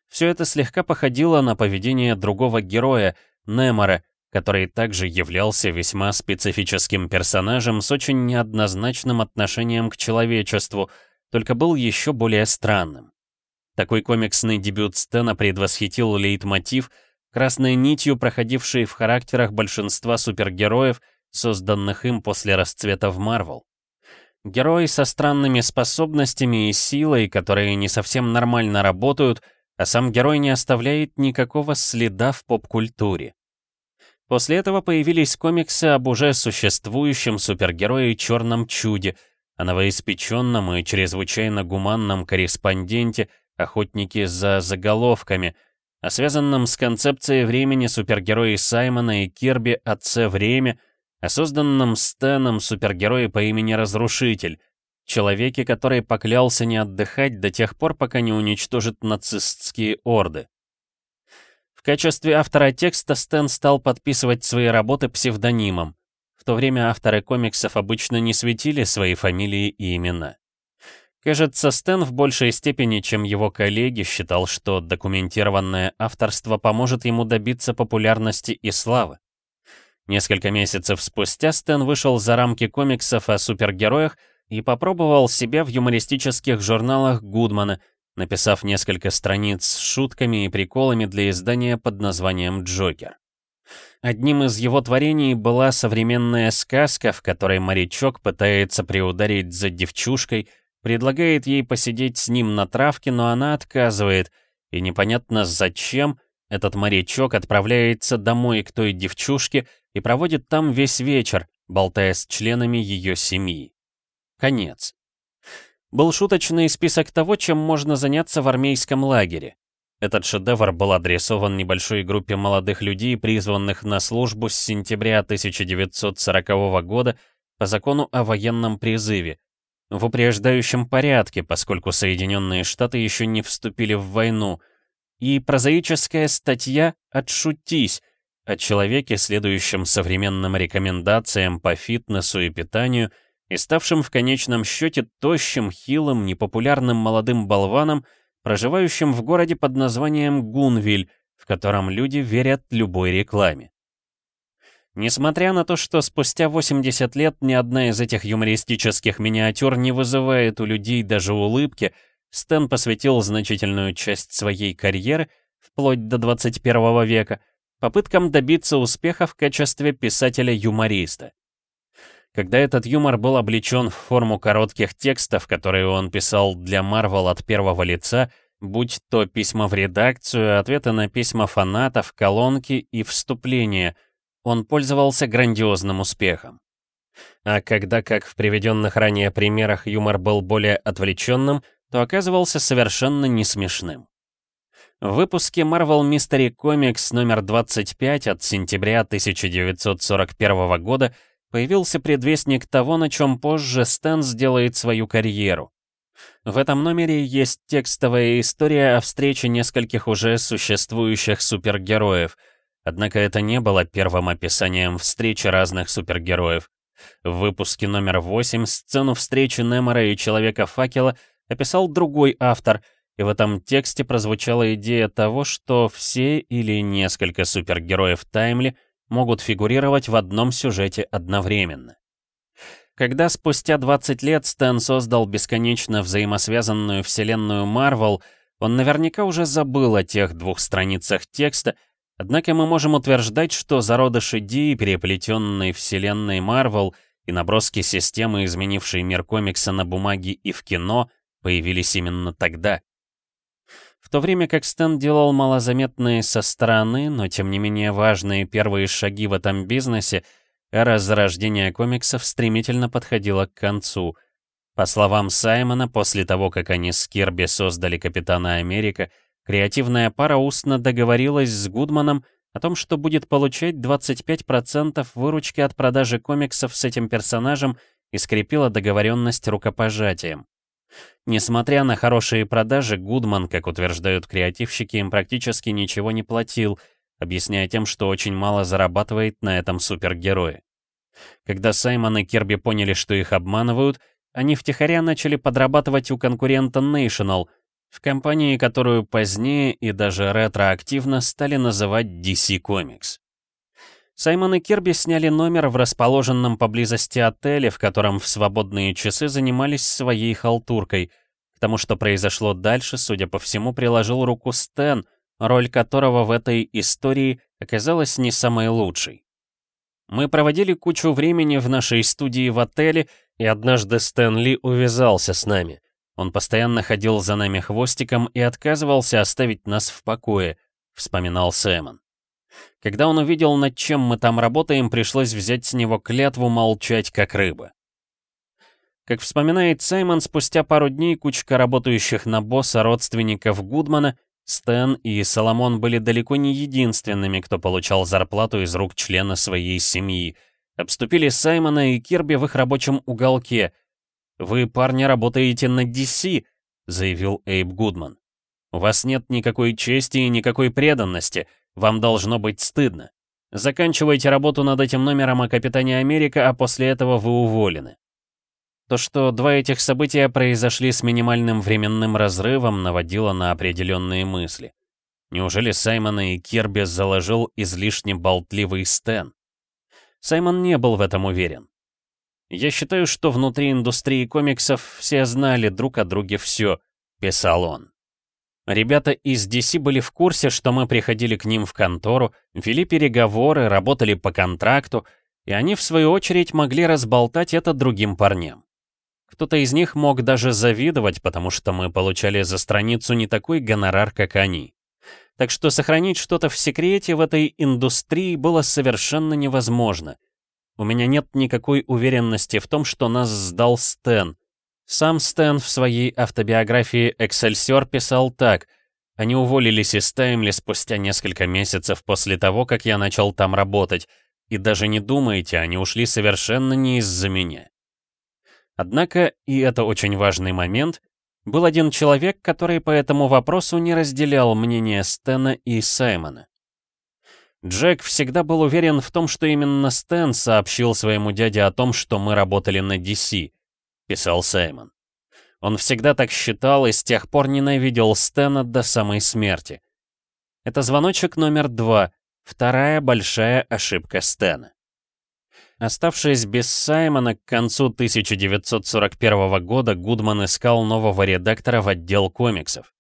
Все это слегка походило на поведение другого героя, Немора, который также являлся весьма специфическим персонажем с очень неоднозначным отношением к человечеству — только был еще более странным. Такой комиксный дебют Стэна предвосхитил лейтмотив, красной нитью проходивший в характерах большинства супергероев, созданных им после расцвета в Марвел. Герои со странными способностями и силой, которые не совсем нормально работают, а сам герой не оставляет никакого следа в поп-культуре. После этого появились комиксы об уже существующем супергерое Черном Чуде, о новоиспеченном и чрезвычайно гуманном корреспонденте, охотнике за заголовками, о связанном с концепцией времени супергерои Саймона и Кирби «Отце Время», о созданном Стэном супергерое по имени Разрушитель, человеке, который поклялся не отдыхать до тех пор, пока не уничтожит нацистские орды. В качестве автора текста Стэн стал подписывать свои работы псевдонимом. В то время авторы комиксов обычно не светили свои фамилии и имена. Кажется, Стэн в большей степени, чем его коллеги, считал, что документированное авторство поможет ему добиться популярности и славы. Несколько месяцев спустя Стэн вышел за рамки комиксов о супергероях и попробовал себя в юмористических журналах Гудмана, написав несколько страниц с шутками и приколами для издания под названием «Джокер». Одним из его творений была современная сказка, в которой морячок пытается приударить за девчушкой, предлагает ей посидеть с ним на травке, но она отказывает, и непонятно зачем этот морячок отправляется домой к той девчушке, и проводит там весь вечер, болтая с членами ее семьи. Конец. Был шуточный список того, чем можно заняться в армейском лагере. Этот шедевр был адресован небольшой группе молодых людей, призванных на службу с сентября 1940 года по закону о военном призыве, в упреждающем порядке, поскольку Соединенные Штаты еще не вступили в войну, и прозаическая статья «Отшутись», о человеке, следующем современным рекомендациям по фитнесу и питанию, и ставшем в конечном счете тощим, хилым, непопулярным молодым болваном, проживающим в городе под названием Гунвиль, в котором люди верят любой рекламе. Несмотря на то, что спустя 80 лет ни одна из этих юмористических миниатюр не вызывает у людей даже улыбки, Стэн посвятил значительную часть своей карьеры, вплоть до 21 века, попыткам добиться успеха в качестве писателя-юмориста. Когда этот юмор был облечен в форму коротких текстов, которые он писал для Марвел от первого лица, будь то письма в редакцию, ответы на письма фанатов, колонки и вступления, он пользовался грандиозным успехом. А когда, как в приведенных ранее примерах, юмор был более отвлеченным, то оказывался совершенно не смешным. В выпуске Marvel Mystery Comics номер 25 от сентября 1941 года появился предвестник того, на чем позже Стэн сделает свою карьеру. В этом номере есть текстовая история о встрече нескольких уже существующих супергероев, однако это не было первым описанием встречи разных супергероев. В выпуске номер 8 сцену встречи Немора и Человека-факела описал другой автор — и в этом тексте прозвучала идея того, что все или несколько супергероев Таймли могут фигурировать в одном сюжете одновременно. Когда спустя 20 лет Стэн создал бесконечно взаимосвязанную вселенную Марвел, он наверняка уже забыл о тех двух страницах текста, однако мы можем утверждать, что зародыш идеи переплетенной вселенной Марвел и наброски системы, изменившей мир комикса на бумаге и в кино, появились именно тогда. В то время как Стэн делал малозаметные со стороны, но тем не менее важные первые шаги в этом бизнесе, эра зарождения комиксов стремительно подходила к концу. По словам Саймона, после того, как они с Кирби создали Капитана Америка, креативная пара устно договорилась с Гудманом о том, что будет получать 25% выручки от продажи комиксов с этим персонажем и скрепила договоренность рукопожатием. Несмотря на хорошие продажи, Гудман, как утверждают креативщики, им практически ничего не платил, объясняя тем, что очень мало зарабатывает на этом супергерое. Когда Саймон и Кирби поняли, что их обманывают, они втихаря начали подрабатывать у конкурента National, в компании, которую позднее и даже ретроактивно стали называть DC Comics. Саймон и Кирби сняли номер в расположенном поблизости отеле, в котором в свободные часы занимались своей халтуркой. К тому, что произошло дальше, судя по всему, приложил руку Стэн, роль которого в этой истории оказалась не самой лучшей. Мы проводили кучу времени в нашей студии в отеле, и однажды Стэн Ли увязался с нами. Он постоянно ходил за нами хвостиком и отказывался оставить нас в покое, вспоминал Сэмон. Когда он увидел, над чем мы там работаем, пришлось взять с него клятву молчать, как рыба. Как вспоминает Саймон, спустя пару дней кучка работающих на босса родственников Гудмана, Стэн и Соломон были далеко не единственными, кто получал зарплату из рук члена своей семьи. Обступили Саймона и Кирби в их рабочем уголке. «Вы, парни, работаете на DC», — заявил Эйб Гудман. «У вас нет никакой чести и никакой преданности. Вам должно быть стыдно. Заканчивайте работу над этим номером о Капитане Америка, а после этого вы уволены». То, что два этих события произошли с минимальным временным разрывом, наводило на определенные мысли. Неужели Саймона и Кирби заложил излишне болтливый Стэн? Саймон не был в этом уверен. «Я считаю, что внутри индустрии комиксов все знали друг о друге все», — писал он. Ребята из DC были в курсе, что мы приходили к ним в контору, вели переговоры, работали по контракту, и они, в свою очередь, могли разболтать это другим парням. Кто-то из них мог даже завидовать, потому что мы получали за страницу не такой гонорар, как они. Так что сохранить что-то в секрете в этой индустрии было совершенно невозможно. У меня нет никакой уверенности в том, что нас сдал Стэн. Сам Стэн в своей автобиографии «Эксельсиор» писал так. Они уволились из Таймли спустя несколько месяцев после того, как я начал там работать. И даже не думайте, они ушли совершенно не из-за меня. Однако, и это очень важный момент, был один человек, который по этому вопросу не разделял мнение Стэна и Саймона. Джек всегда был уверен в том, что именно Стэн сообщил своему дяде о том, что мы работали на DC, писал Саймон. Он всегда так считал и с тех пор ненавидел Стэна до самой смерти. Это звоночек номер два, вторая большая ошибка Стэна. Оставшись без Саймона, к концу 1941 года Гудман искал нового редактора в отдел комиксов.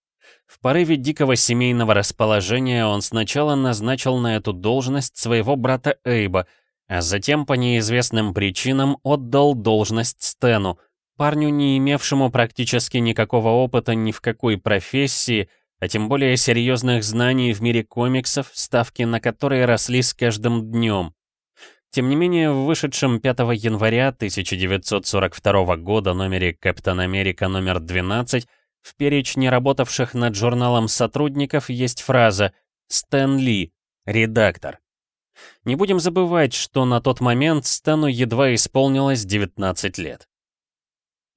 В порыве дикого семейного расположения он сначала назначил на эту должность своего брата Эйба, а затем по неизвестным причинам отдал должность Стэну, парню, не имевшему практически никакого опыта ни в какой профессии, а тем более серьезных знаний в мире комиксов, ставки на которые росли с каждым днем. Тем не менее, в вышедшем 5 января 1942 года номере «Капитан Америка» номер 12 в перечне работавших над журналом сотрудников есть фраза «Стэн Ли, редактор». Не будем забывать, что на тот момент Стэну едва исполнилось 19 лет.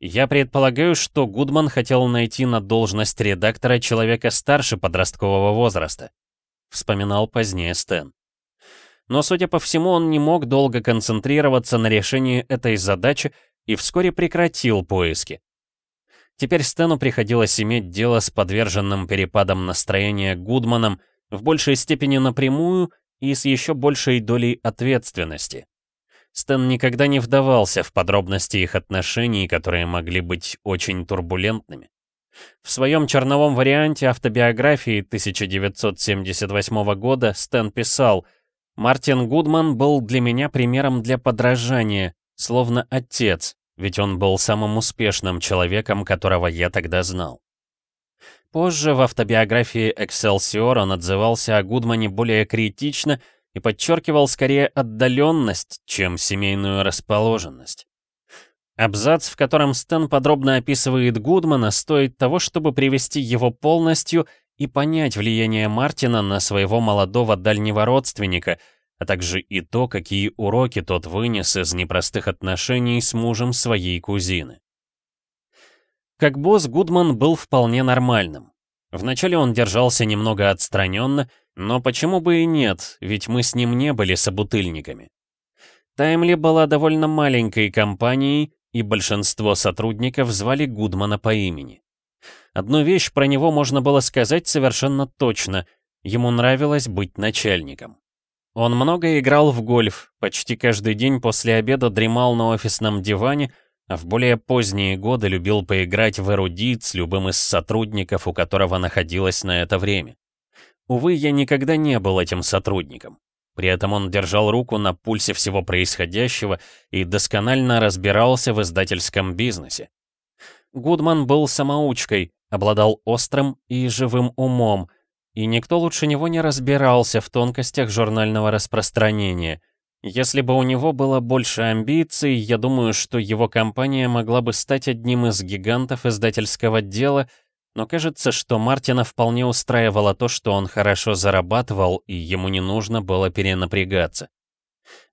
Я предполагаю, что Гудман хотел найти на должность редактора человека старше подросткового возраста, вспоминал позднее Стэн но, судя по всему, он не мог долго концентрироваться на решении этой задачи и вскоре прекратил поиски. Теперь Стэну приходилось иметь дело с подверженным перепадом настроения Гудманом в большей степени напрямую и с еще большей долей ответственности. Стэн никогда не вдавался в подробности их отношений, которые могли быть очень турбулентными. В своем черновом варианте автобиографии 1978 года Стэн писал – Мартин Гудман был для меня примером для подражания, словно отец, ведь он был самым успешным человеком, которого я тогда знал. Позже в автобиографии Excelsior он отзывался о Гудмане более критично и подчеркивал скорее отдаленность, чем семейную расположенность. Абзац, в котором Стэн подробно описывает Гудмана, стоит того, чтобы привести его полностью и понять влияние Мартина на своего молодого дальнего родственника, а также и то, какие уроки тот вынес из непростых отношений с мужем своей кузины. Как босс Гудман был вполне нормальным. Вначале он держался немного отстраненно, но почему бы и нет, ведь мы с ним не были собутыльниками. Таймли была довольно маленькой компанией, и большинство сотрудников звали Гудмана по имени. Одну вещь про него можно было сказать совершенно точно. Ему нравилось быть начальником. Он много играл в гольф, почти каждый день после обеда дремал на офисном диване, а в более поздние годы любил поиграть в эрудит с любым из сотрудников, у которого находилось на это время. Увы, я никогда не был этим сотрудником. При этом он держал руку на пульсе всего происходящего и досконально разбирался в издательском бизнесе. Гудман был самоучкой, обладал острым и живым умом, и никто лучше него не разбирался в тонкостях журнального распространения. Если бы у него было больше амбиций, я думаю, что его компания могла бы стать одним из гигантов издательского дела — но кажется, что Мартина вполне устраивало то, что он хорошо зарабатывал, и ему не нужно было перенапрягаться.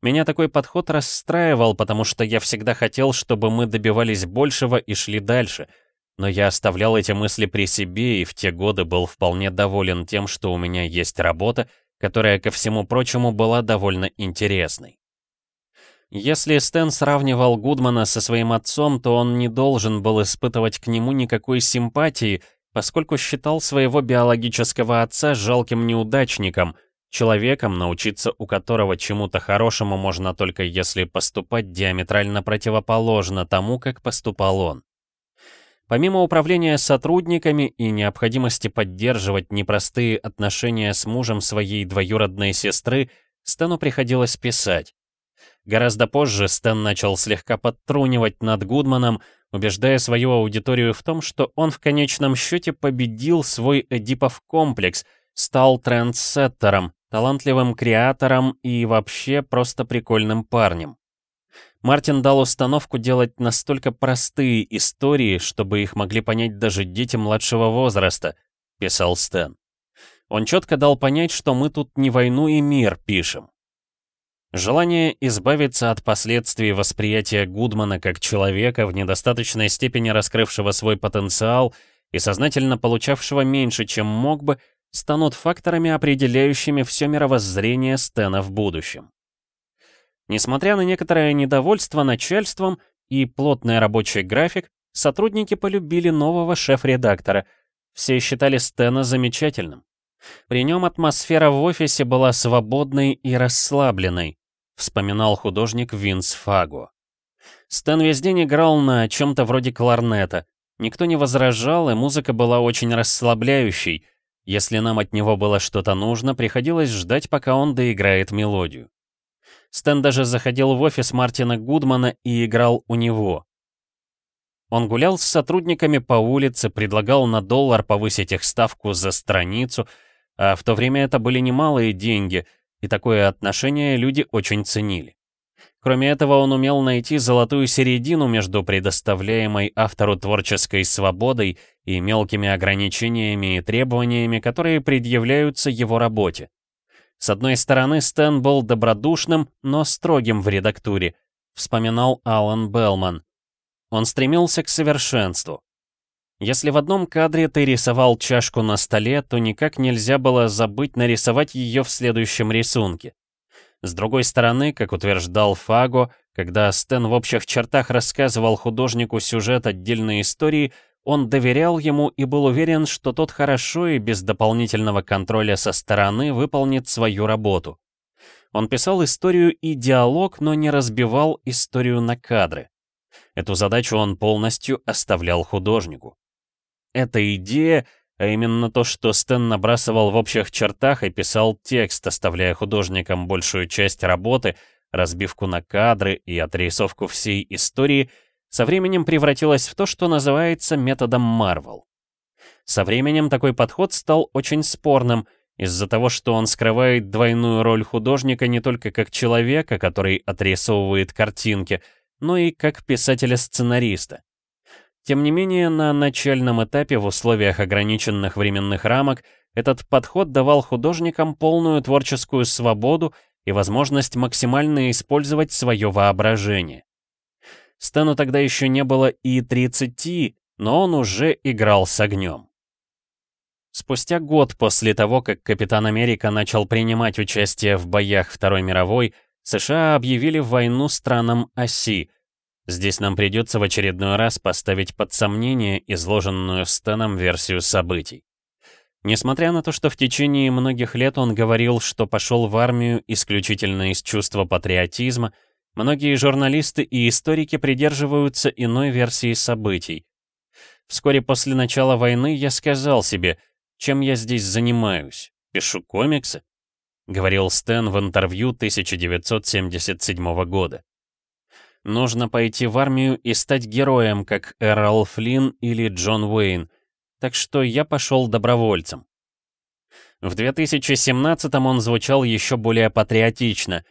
Меня такой подход расстраивал, потому что я всегда хотел, чтобы мы добивались большего и шли дальше, но я оставлял эти мысли при себе и в те годы был вполне доволен тем, что у меня есть работа, которая, ко всему прочему, была довольно интересной. Если Стэн сравнивал Гудмана со своим отцом, то он не должен был испытывать к нему никакой симпатии, поскольку считал своего биологического отца жалким неудачником, человеком, научиться у которого чему-то хорошему можно только если поступать диаметрально противоположно тому, как поступал он. Помимо управления сотрудниками и необходимости поддерживать непростые отношения с мужем своей двоюродной сестры, Стэну приходилось писать. Гораздо позже Стэн начал слегка подтрунивать над Гудманом, убеждая свою аудиторию в том, что он в конечном счете победил свой Эдипов комплекс, стал трендсеттером, талантливым креатором и вообще просто прикольным парнем. Мартин дал установку делать настолько простые истории, чтобы их могли понять даже дети младшего возраста, писал Стэн. Он четко дал понять, что мы тут не войну и мир пишем. Желание избавиться от последствий восприятия Гудмана как человека, в недостаточной степени раскрывшего свой потенциал и сознательно получавшего меньше, чем мог бы, станут факторами, определяющими все мировоззрение Стена в будущем. Несмотря на некоторое недовольство начальством и плотный рабочий график, сотрудники полюбили нового шеф-редактора. Все считали Стена замечательным. При нем атмосфера в офисе была свободной и расслабленной вспоминал художник Винс Фаго. Стэн весь день играл на чем-то вроде кларнета. Никто не возражал, и музыка была очень расслабляющей. Если нам от него было что-то нужно, приходилось ждать, пока он доиграет мелодию. Стэн даже заходил в офис Мартина Гудмана и играл у него. Он гулял с сотрудниками по улице, предлагал на доллар повысить их ставку за страницу, а в то время это были немалые деньги — и такое отношение люди очень ценили. Кроме этого, он умел найти золотую середину между предоставляемой автору творческой свободой и мелкими ограничениями и требованиями, которые предъявляются его работе. С одной стороны, Стэн был добродушным, но строгим в редактуре, вспоминал Алан Белман. Он стремился к совершенству. Если в одном кадре ты рисовал чашку на столе, то никак нельзя было забыть нарисовать ее в следующем рисунке. С другой стороны, как утверждал Фаго, когда Стэн в общих чертах рассказывал художнику сюжет отдельной истории, он доверял ему и был уверен, что тот хорошо и без дополнительного контроля со стороны выполнит свою работу. Он писал историю и диалог, но не разбивал историю на кадры. Эту задачу он полностью оставлял художнику. Эта идея, а именно то, что Стэн набрасывал в общих чертах и писал текст, оставляя художникам большую часть работы, разбивку на кадры и отрисовку всей истории, со временем превратилась в то, что называется методом Марвел. Со временем такой подход стал очень спорным, из-за того, что он скрывает двойную роль художника не только как человека, который отрисовывает картинки, но и как писателя-сценариста. Тем не менее, на начальном этапе в условиях ограниченных временных рамок этот подход давал художникам полную творческую свободу и возможность максимально использовать свое воображение. Стэну тогда еще не было и 30, но он уже играл с огнем. Спустя год после того, как Капитан Америка начал принимать участие в боях Второй мировой, США объявили войну странам оси, Здесь нам придется в очередной раз поставить под сомнение изложенную Стэном версию событий. Несмотря на то, что в течение многих лет он говорил, что пошел в армию исключительно из чувства патриотизма, Многие журналисты и историки придерживаются иной версии событий. Вскоре после начала войны я сказал себе, чем я здесь занимаюсь, пишу комиксы? Говорил Стэн в интервью 1977 года. Нужно пойти в армию и стать героем, как Эрл Флинн или Джон Уэйн, так что я пошел добровольцем. В 2017-м он звучал еще более патриотично.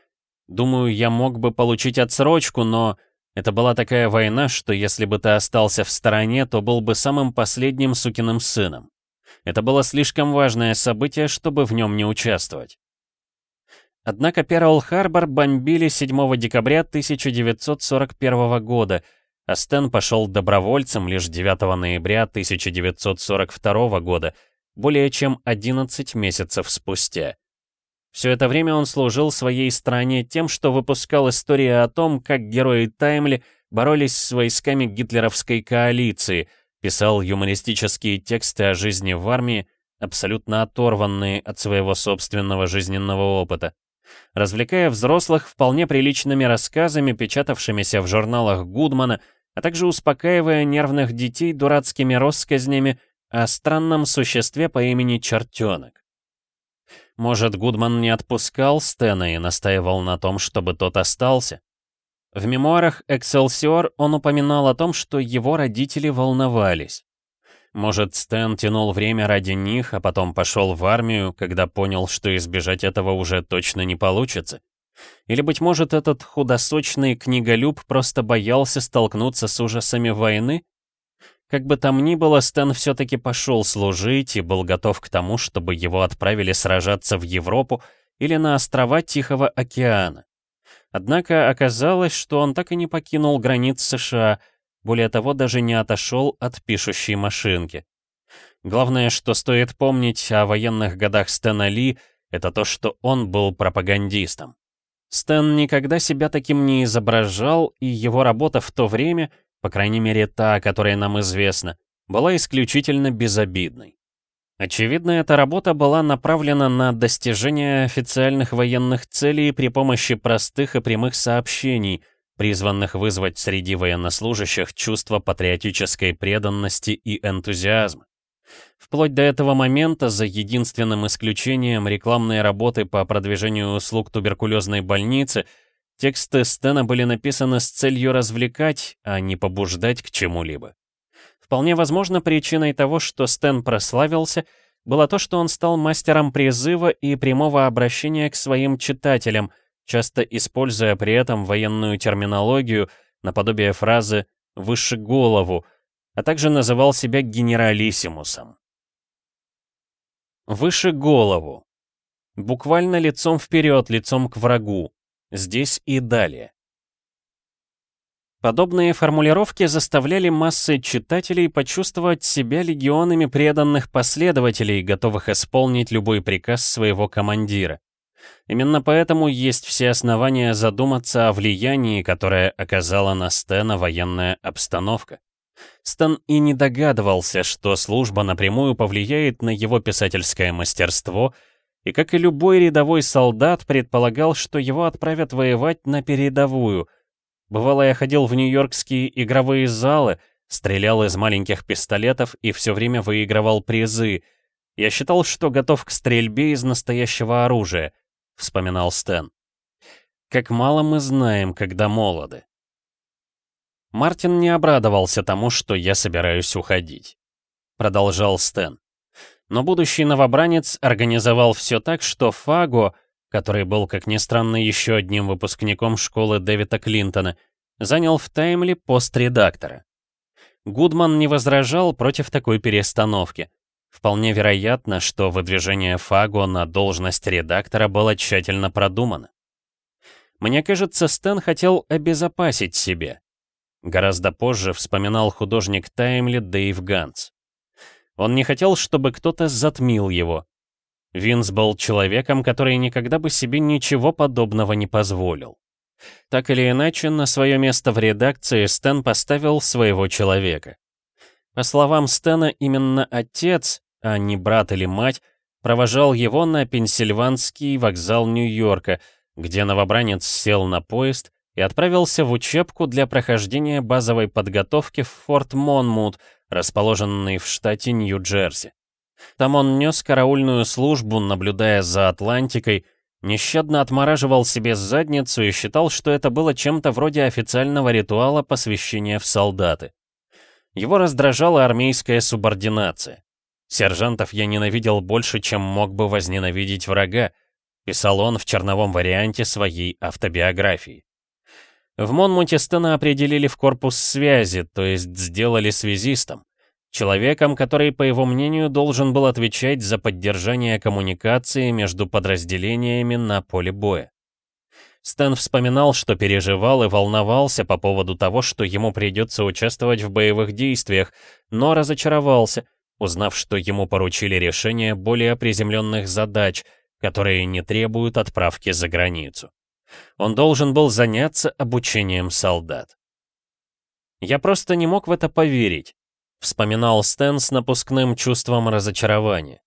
Думаю, я мог бы получить отсрочку, но это была такая война, что если бы ты остался в стороне, то был бы самым последним сукиным сыном. Это было слишком важное событие, чтобы в нем не участвовать. Однако Перл-Харбор бомбили 7 декабря 1941 года, а Стэн пошел добровольцем лишь 9 ноября 1942 года, более чем 11 месяцев спустя. Все это время он служил своей стране тем, что выпускал истории о том, как герои Таймли боролись с войсками гитлеровской коалиции, писал юмористические тексты о жизни в армии, абсолютно оторванные от своего собственного жизненного опыта. Развлекая взрослых вполне приличными рассказами, печатавшимися в журналах Гудмана, а также успокаивая нервных детей дурацкими россказнями о странном существе по имени Чертенок. Может, Гудман не отпускал Стэна и настаивал на том, чтобы тот остался? В мемуарах «Экселсиор» он упоминал о том, что его родители волновались. Может, Стэн тянул время ради них, а потом пошел в армию, когда понял, что избежать этого уже точно не получится? Или, быть может, этот худосочный книголюб просто боялся столкнуться с ужасами войны? Как бы там ни было, Стэн все-таки пошел служить и был готов к тому, чтобы его отправили сражаться в Европу или на острова Тихого океана. Однако оказалось, что он так и не покинул границ США, более того, даже не отошел от пишущей машинки. Главное, что стоит помнить о военных годах Стэна Ли, это то, что он был пропагандистом. Стэн никогда себя таким не изображал, и его работа в то время — по крайней мере та, которая нам известна, была исключительно безобидной. Очевидно, эта работа была направлена на достижение официальных военных целей при помощи простых и прямых сообщений, призванных вызвать среди военнослужащих чувство патриотической преданности и энтузиазма. Вплоть до этого момента, за единственным исключением рекламной работы по продвижению услуг туберкулезной больницы, Тексты Стэна были написаны с целью развлекать, а не побуждать к чему-либо. Вполне возможно, причиной того, что Стэн прославился, было то, что он стал мастером призыва и прямого обращения к своим читателям, часто используя при этом военную терминологию, наподобие фразы «выше голову», а также называл себя генералиссимусом. «Выше голову». Буквально лицом вперед, лицом к врагу, Здесь и далее. Подобные формулировки заставляли массы читателей почувствовать себя легионами преданных последователей, готовых исполнить любой приказ своего командира. Именно поэтому есть все основания задуматься о влиянии, которое оказала на Стэна военная обстановка. Стэн и не догадывался, что служба напрямую повлияет на его писательское мастерство и, как и любой рядовой солдат, предполагал, что его отправят воевать на передовую. Бывало, я ходил в нью-йоркские игровые залы, стрелял из маленьких пистолетов и все время выигрывал призы. Я считал, что готов к стрельбе из настоящего оружия, вспоминал Стэн. Как мало мы знаем, когда молоды. Мартин не обрадовался тому, что я собираюсь уходить. Продолжал Стэн. Но будущий новобранец организовал все так, что Фаго, который был, как ни странно, еще одним выпускником школы Дэвида Клинтона, занял в Таймли пост редактора. Гудман не возражал против такой перестановки. Вполне вероятно, что выдвижение Фаго на должность редактора было тщательно продумано. Мне кажется, Стэн хотел обезопасить себя. Гораздо позже вспоминал художник Таймли Дэйв Ганс. Он не хотел, чтобы кто-то затмил его. Винс был человеком, который никогда бы себе ничего подобного не позволил. Так или иначе, на свое место в редакции Стэн поставил своего человека. По словам Стэна, именно отец, а не брат или мать, провожал его на Пенсильванский вокзал Нью-Йорка, где новобранец сел на поезд и отправился в учебку для прохождения базовой подготовки в Форт Монмут, расположенный в штате Нью-Джерси. Там он нес караульную службу, наблюдая за Атлантикой, нещадно отмораживал себе задницу и считал, что это было чем-то вроде официального ритуала посвящения в солдаты. Его раздражала армейская субординация. «Сержантов я ненавидел больше, чем мог бы возненавидеть врага», писал он в черновом варианте своей автобиографии. В Монмуте Стена определили в корпус связи, то есть сделали связистом. Человеком, который, по его мнению, должен был отвечать за поддержание коммуникации между подразделениями на поле боя. Стэн вспоминал, что переживал и волновался по поводу того, что ему придется участвовать в боевых действиях, но разочаровался, узнав, что ему поручили решение более приземленных задач, которые не требуют отправки за границу. Он должен был заняться обучением солдат. Я просто не мог в это поверить. Вспоминал Стэн с напускным чувством разочарования.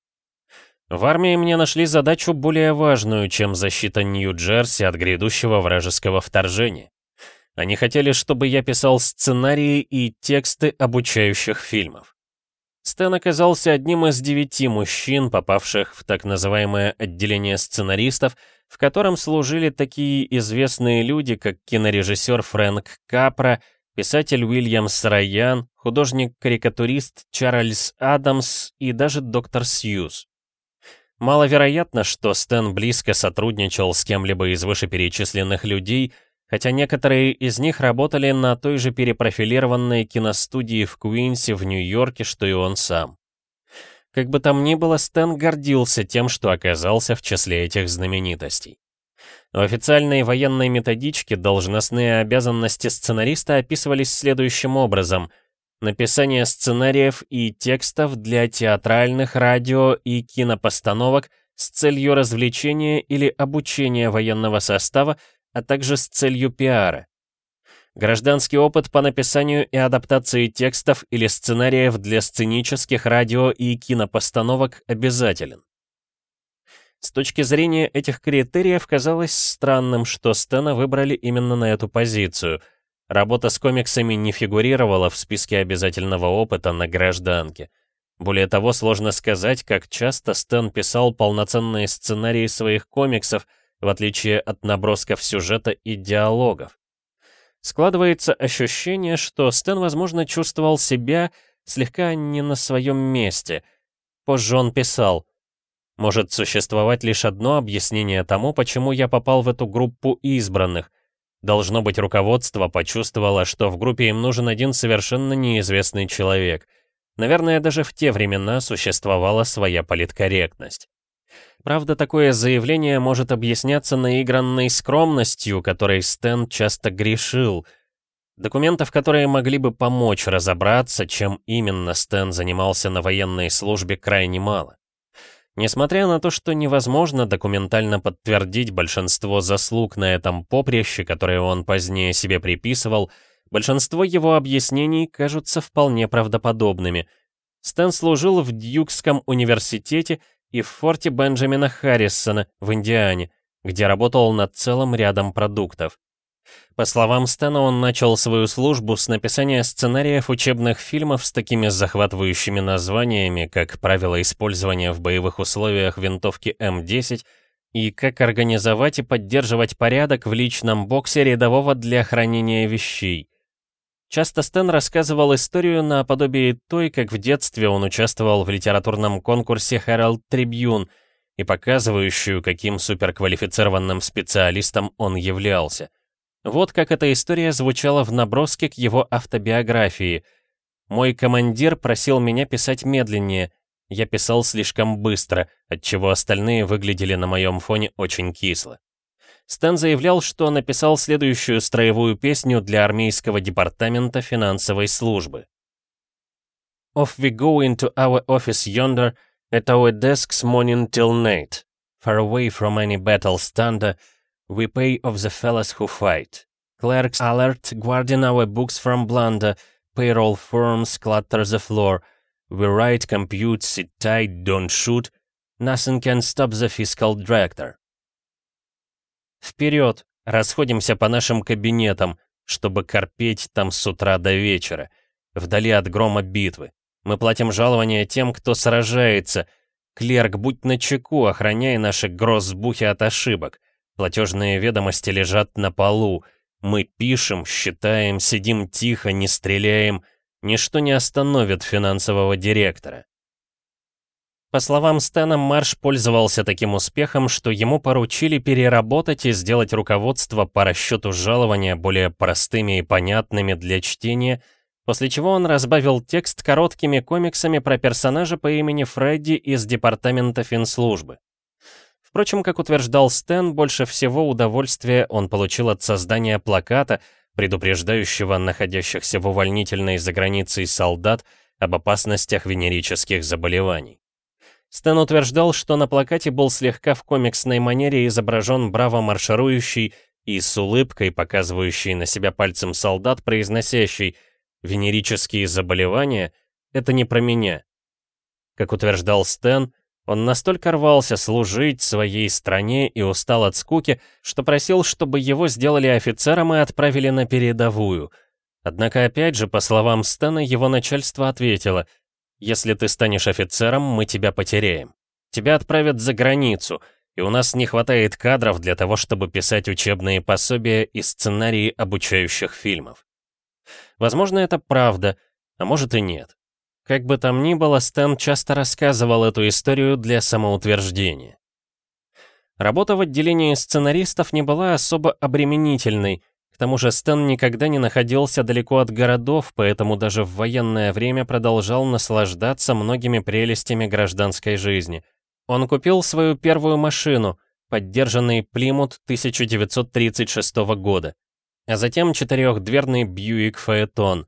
В армии мне нашли задачу более важную, чем защита Нью-Джерси от грядущего вражеского вторжения. Они хотели, чтобы я писал сценарии и тексты обучающих фильмов. Стэн оказался одним из девяти мужчин, попавших в так называемое отделение сценаристов, в котором служили такие известные люди, как кинорежиссер Фрэнк Капра, писатель Уильям Сараян, художник-карикатурист Чарльз Адамс и даже доктор Сьюз. Маловероятно, что Стэн близко сотрудничал с кем-либо из вышеперечисленных людей, хотя некоторые из них работали на той же перепрофилированной киностудии в Куинсе в Нью-Йорке, что и он сам. Как бы там ни было, Стэн гордился тем, что оказался в числе этих знаменитостей. В официальной военной методичке должностные обязанности сценариста описывались следующим образом. Написание сценариев и текстов для театральных, радио и кинопостановок с целью развлечения или обучения военного состава, а также с целью пиара. Гражданский опыт по написанию и адаптации текстов или сценариев для сценических, радио и кинопостановок обязателен. С точки зрения этих критериев казалось странным, что Стэна выбрали именно на эту позицию. Работа с комиксами не фигурировала в списке обязательного опыта на гражданке. Более того, сложно сказать, как часто Стэн писал полноценные сценарии своих комиксов, в отличие от набросков сюжета и диалогов. Складывается ощущение, что Стэн, возможно, чувствовал себя слегка не на своем месте. Позже он писал — может существовать лишь одно объяснение тому, почему я попал в эту группу избранных. Должно быть, руководство почувствовало, что в группе им нужен один совершенно неизвестный человек. Наверное, даже в те времена существовала своя политкорректность. Правда, такое заявление может объясняться наигранной скромностью, которой Стэн часто грешил. Документов, которые могли бы помочь разобраться, чем именно Стэн занимался на военной службе, крайне мало. Несмотря на то, что невозможно документально подтвердить большинство заслуг на этом поприще, которое он позднее себе приписывал, большинство его объяснений кажутся вполне правдоподобными. Стэн служил в Дьюкском университете и в форте Бенджамина Харрисона в Индиане, где работал над целым рядом продуктов. По словам Стэна, он начал свою службу с написания сценариев учебных фильмов с такими захватывающими названиями, как «Правила использования в боевых условиях винтовки М10» и «Как организовать и поддерживать порядок в личном боксе рядового для хранения вещей». Часто Стэн рассказывал историю наподобие той, как в детстве он участвовал в литературном конкурсе Herald Tribune и показывающую, каким суперквалифицированным специалистом он являлся — вот как эта история звучала в наброске к его автобиографии. «Мой командир просил меня писать медленнее. Я писал слишком быстро, отчего остальные выглядели на моем фоне очень кисло». Стэн заявлял, что написал следующую строевую песню для армейского департамента финансовой службы. Off we go into our office yonder, at our desks morning till night, far away from any battle's thunder, We pay of the fellows who fight. Clerks alert, guarding our books from blunder. Payroll firms clutter the floor. We write, compute, sit tight, don't shoot. Nothing can stop the fiscal director. Вперед! расходимся по нашим кабинетам, чтобы корпеть там с утра до вечера, вдали от грома битвы. Мы платим жалования тем, кто сражается. Клерк, будь начеку, охраняй наши гроссбухи от ошибок. Платежные ведомости лежат на полу. Мы пишем, считаем, сидим тихо, не стреляем. Ничто не остановит финансового директора. По словам Стэна, Марш пользовался таким успехом, что ему поручили переработать и сделать руководство по расчету жалования более простыми и понятными для чтения, после чего он разбавил текст короткими комиксами про персонажа по имени Фредди из департамента финслужбы. Впрочем, как утверждал Стэн, больше всего удовольствия он получил от создания плаката, предупреждающего находящихся в увольнительной за границей солдат об опасностях венерических заболеваний. Стэн утверждал, что на плакате был слегка в комиксной манере изображен браво марширующий и с улыбкой, показывающий на себя пальцем солдат, произносящий «Венерические заболевания — это не про меня». Как утверждал Стэн, он настолько рвался служить своей стране и устал от скуки, что просил, чтобы его сделали офицером и отправили на передовую. Однако опять же, по словам Стэна, его начальство ответило — если ты станешь офицером, мы тебя потеряем. Тебя отправят за границу, и у нас не хватает кадров для того, чтобы писать учебные пособия и сценарии обучающих фильмов. Возможно, это правда, а может и нет. Как бы там ни было, Стэн часто рассказывал эту историю для самоутверждения. Работа в отделении сценаристов не была особо обременительной, тому же Стэн никогда не находился далеко от городов, поэтому даже в военное время продолжал наслаждаться многими прелестями гражданской жизни. Он купил свою первую машину, поддержанный Плимут 1936 года, а затем четырехдверный Бьюик Фаэтон.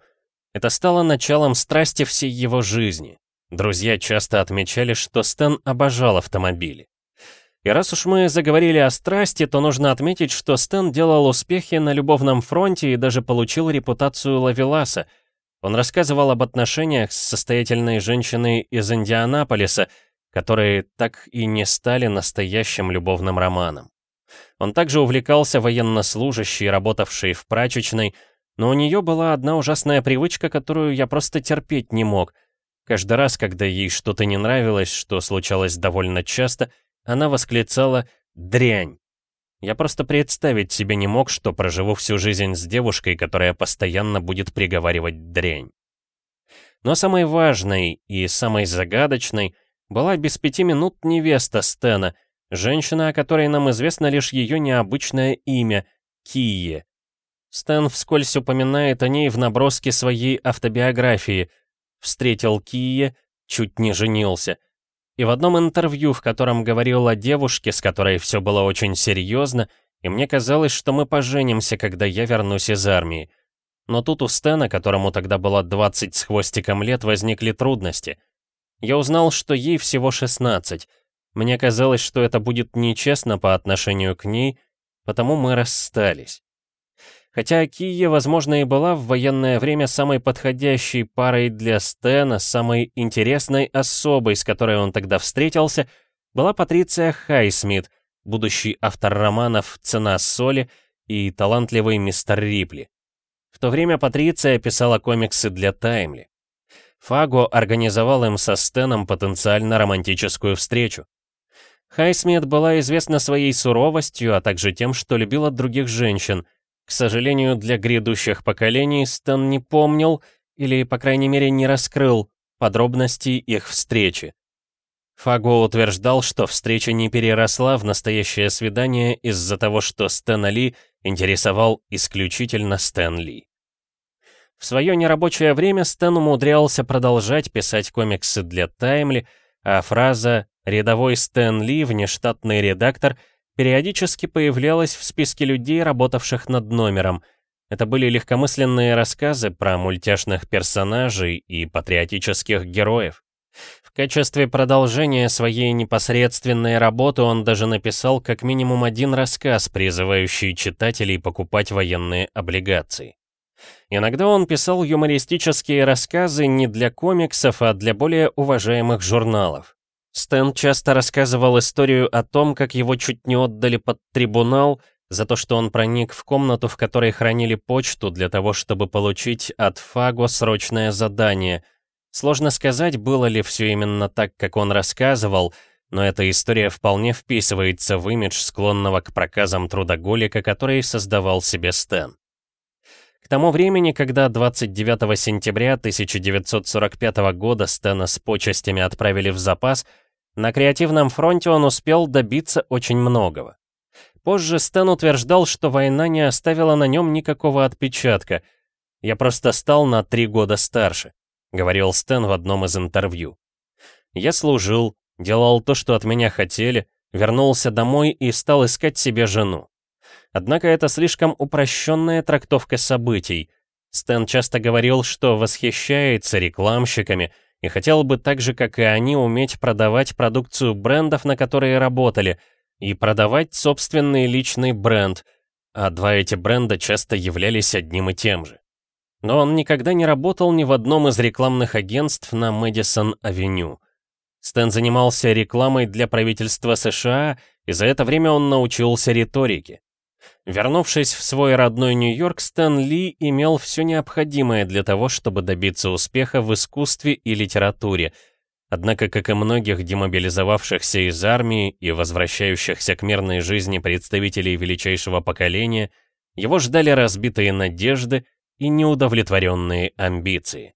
Это стало началом страсти всей его жизни. Друзья часто отмечали, что Стэн обожал автомобили. И раз уж мы заговорили о страсти, то нужно отметить, что Стэн делал успехи на любовном фронте и даже получил репутацию лавеласа. Он рассказывал об отношениях с состоятельной женщиной из Индианаполиса, которые так и не стали настоящим любовным романом. Он также увлекался военнослужащей, работавшей в прачечной, но у нее была одна ужасная привычка, которую я просто терпеть не мог. Каждый раз, когда ей что-то не нравилось, что случалось довольно часто — она восклицала «дрянь». Я просто представить себе не мог, что проживу всю жизнь с девушкой, которая постоянно будет приговаривать дрянь. Но самой важной и самой загадочной была без пяти минут невеста Стена, женщина, о которой нам известно лишь ее необычное имя — Кие. Стэн вскользь упоминает о ней в наброске своей автобиографии. Встретил Кие, чуть не женился — и в одном интервью, в котором говорил о девушке, с которой все было очень серьезно, и мне казалось, что мы поженимся, когда я вернусь из армии. Но тут у Стэна, которому тогда было 20 с хвостиком лет, возникли трудности. Я узнал, что ей всего 16. Мне казалось, что это будет нечестно по отношению к ней, потому мы расстались. Хотя Кия, возможно, и была в военное время самой подходящей парой для Стена, самой интересной особой, с которой он тогда встретился, была Патриция Хайсмит, будущий автор романов «Цена соли» и талантливый мистер Рипли. В то время Патриция писала комиксы для Таймли. Фаго организовал им со Стеном потенциально романтическую встречу. Хайсмит была известна своей суровостью, а также тем, что любила других женщин — к сожалению, для грядущих поколений Стэн не помнил, или, по крайней мере, не раскрыл подробностей их встречи. Фаго утверждал, что встреча не переросла в настоящее свидание из-за того, что Стэна Ли интересовал исключительно Стэн Ли. В свое нерабочее время Стэн умудрялся продолжать писать комиксы для Таймли, а фраза «рядовой Стэн Ли, внештатный редактор» периодически появлялась в списке людей, работавших над номером. Это были легкомысленные рассказы про мультяшных персонажей и патриотических героев. В качестве продолжения своей непосредственной работы он даже написал как минимум один рассказ, призывающий читателей покупать военные облигации. Иногда он писал юмористические рассказы не для комиксов, а для более уважаемых журналов. Стэн часто рассказывал историю о том, как его чуть не отдали под трибунал за то, что он проник в комнату, в которой хранили почту, для того, чтобы получить от Фаго срочное задание. Сложно сказать, было ли все именно так, как он рассказывал, но эта история вполне вписывается в имидж склонного к проказам трудоголика, который создавал себе Стэн. К тому времени, когда 29 сентября 1945 года Стэна с почестями отправили в запас, на креативном фронте он успел добиться очень многого. Позже Стэн утверждал, что война не оставила на нем никакого отпечатка. «Я просто стал на три года старше», — говорил Стэн в одном из интервью. «Я служил, делал то, что от меня хотели, вернулся домой и стал искать себе жену. Однако это слишком упрощенная трактовка событий. Стэн часто говорил, что восхищается рекламщиками и хотел бы так же, как и они, уметь продавать продукцию брендов, на которые работали, и продавать собственный личный бренд, а два эти бренда часто являлись одним и тем же. Но он никогда не работал ни в одном из рекламных агентств на Мэдисон-авеню. Стэн занимался рекламой для правительства США, и за это время он научился риторике. Вернувшись в свой родной Нью-Йорк, Стэн Ли имел все необходимое для того, чтобы добиться успеха в искусстве и литературе. Однако, как и многих демобилизовавшихся из армии и возвращающихся к мирной жизни представителей величайшего поколения, его ждали разбитые надежды и неудовлетворенные амбиции.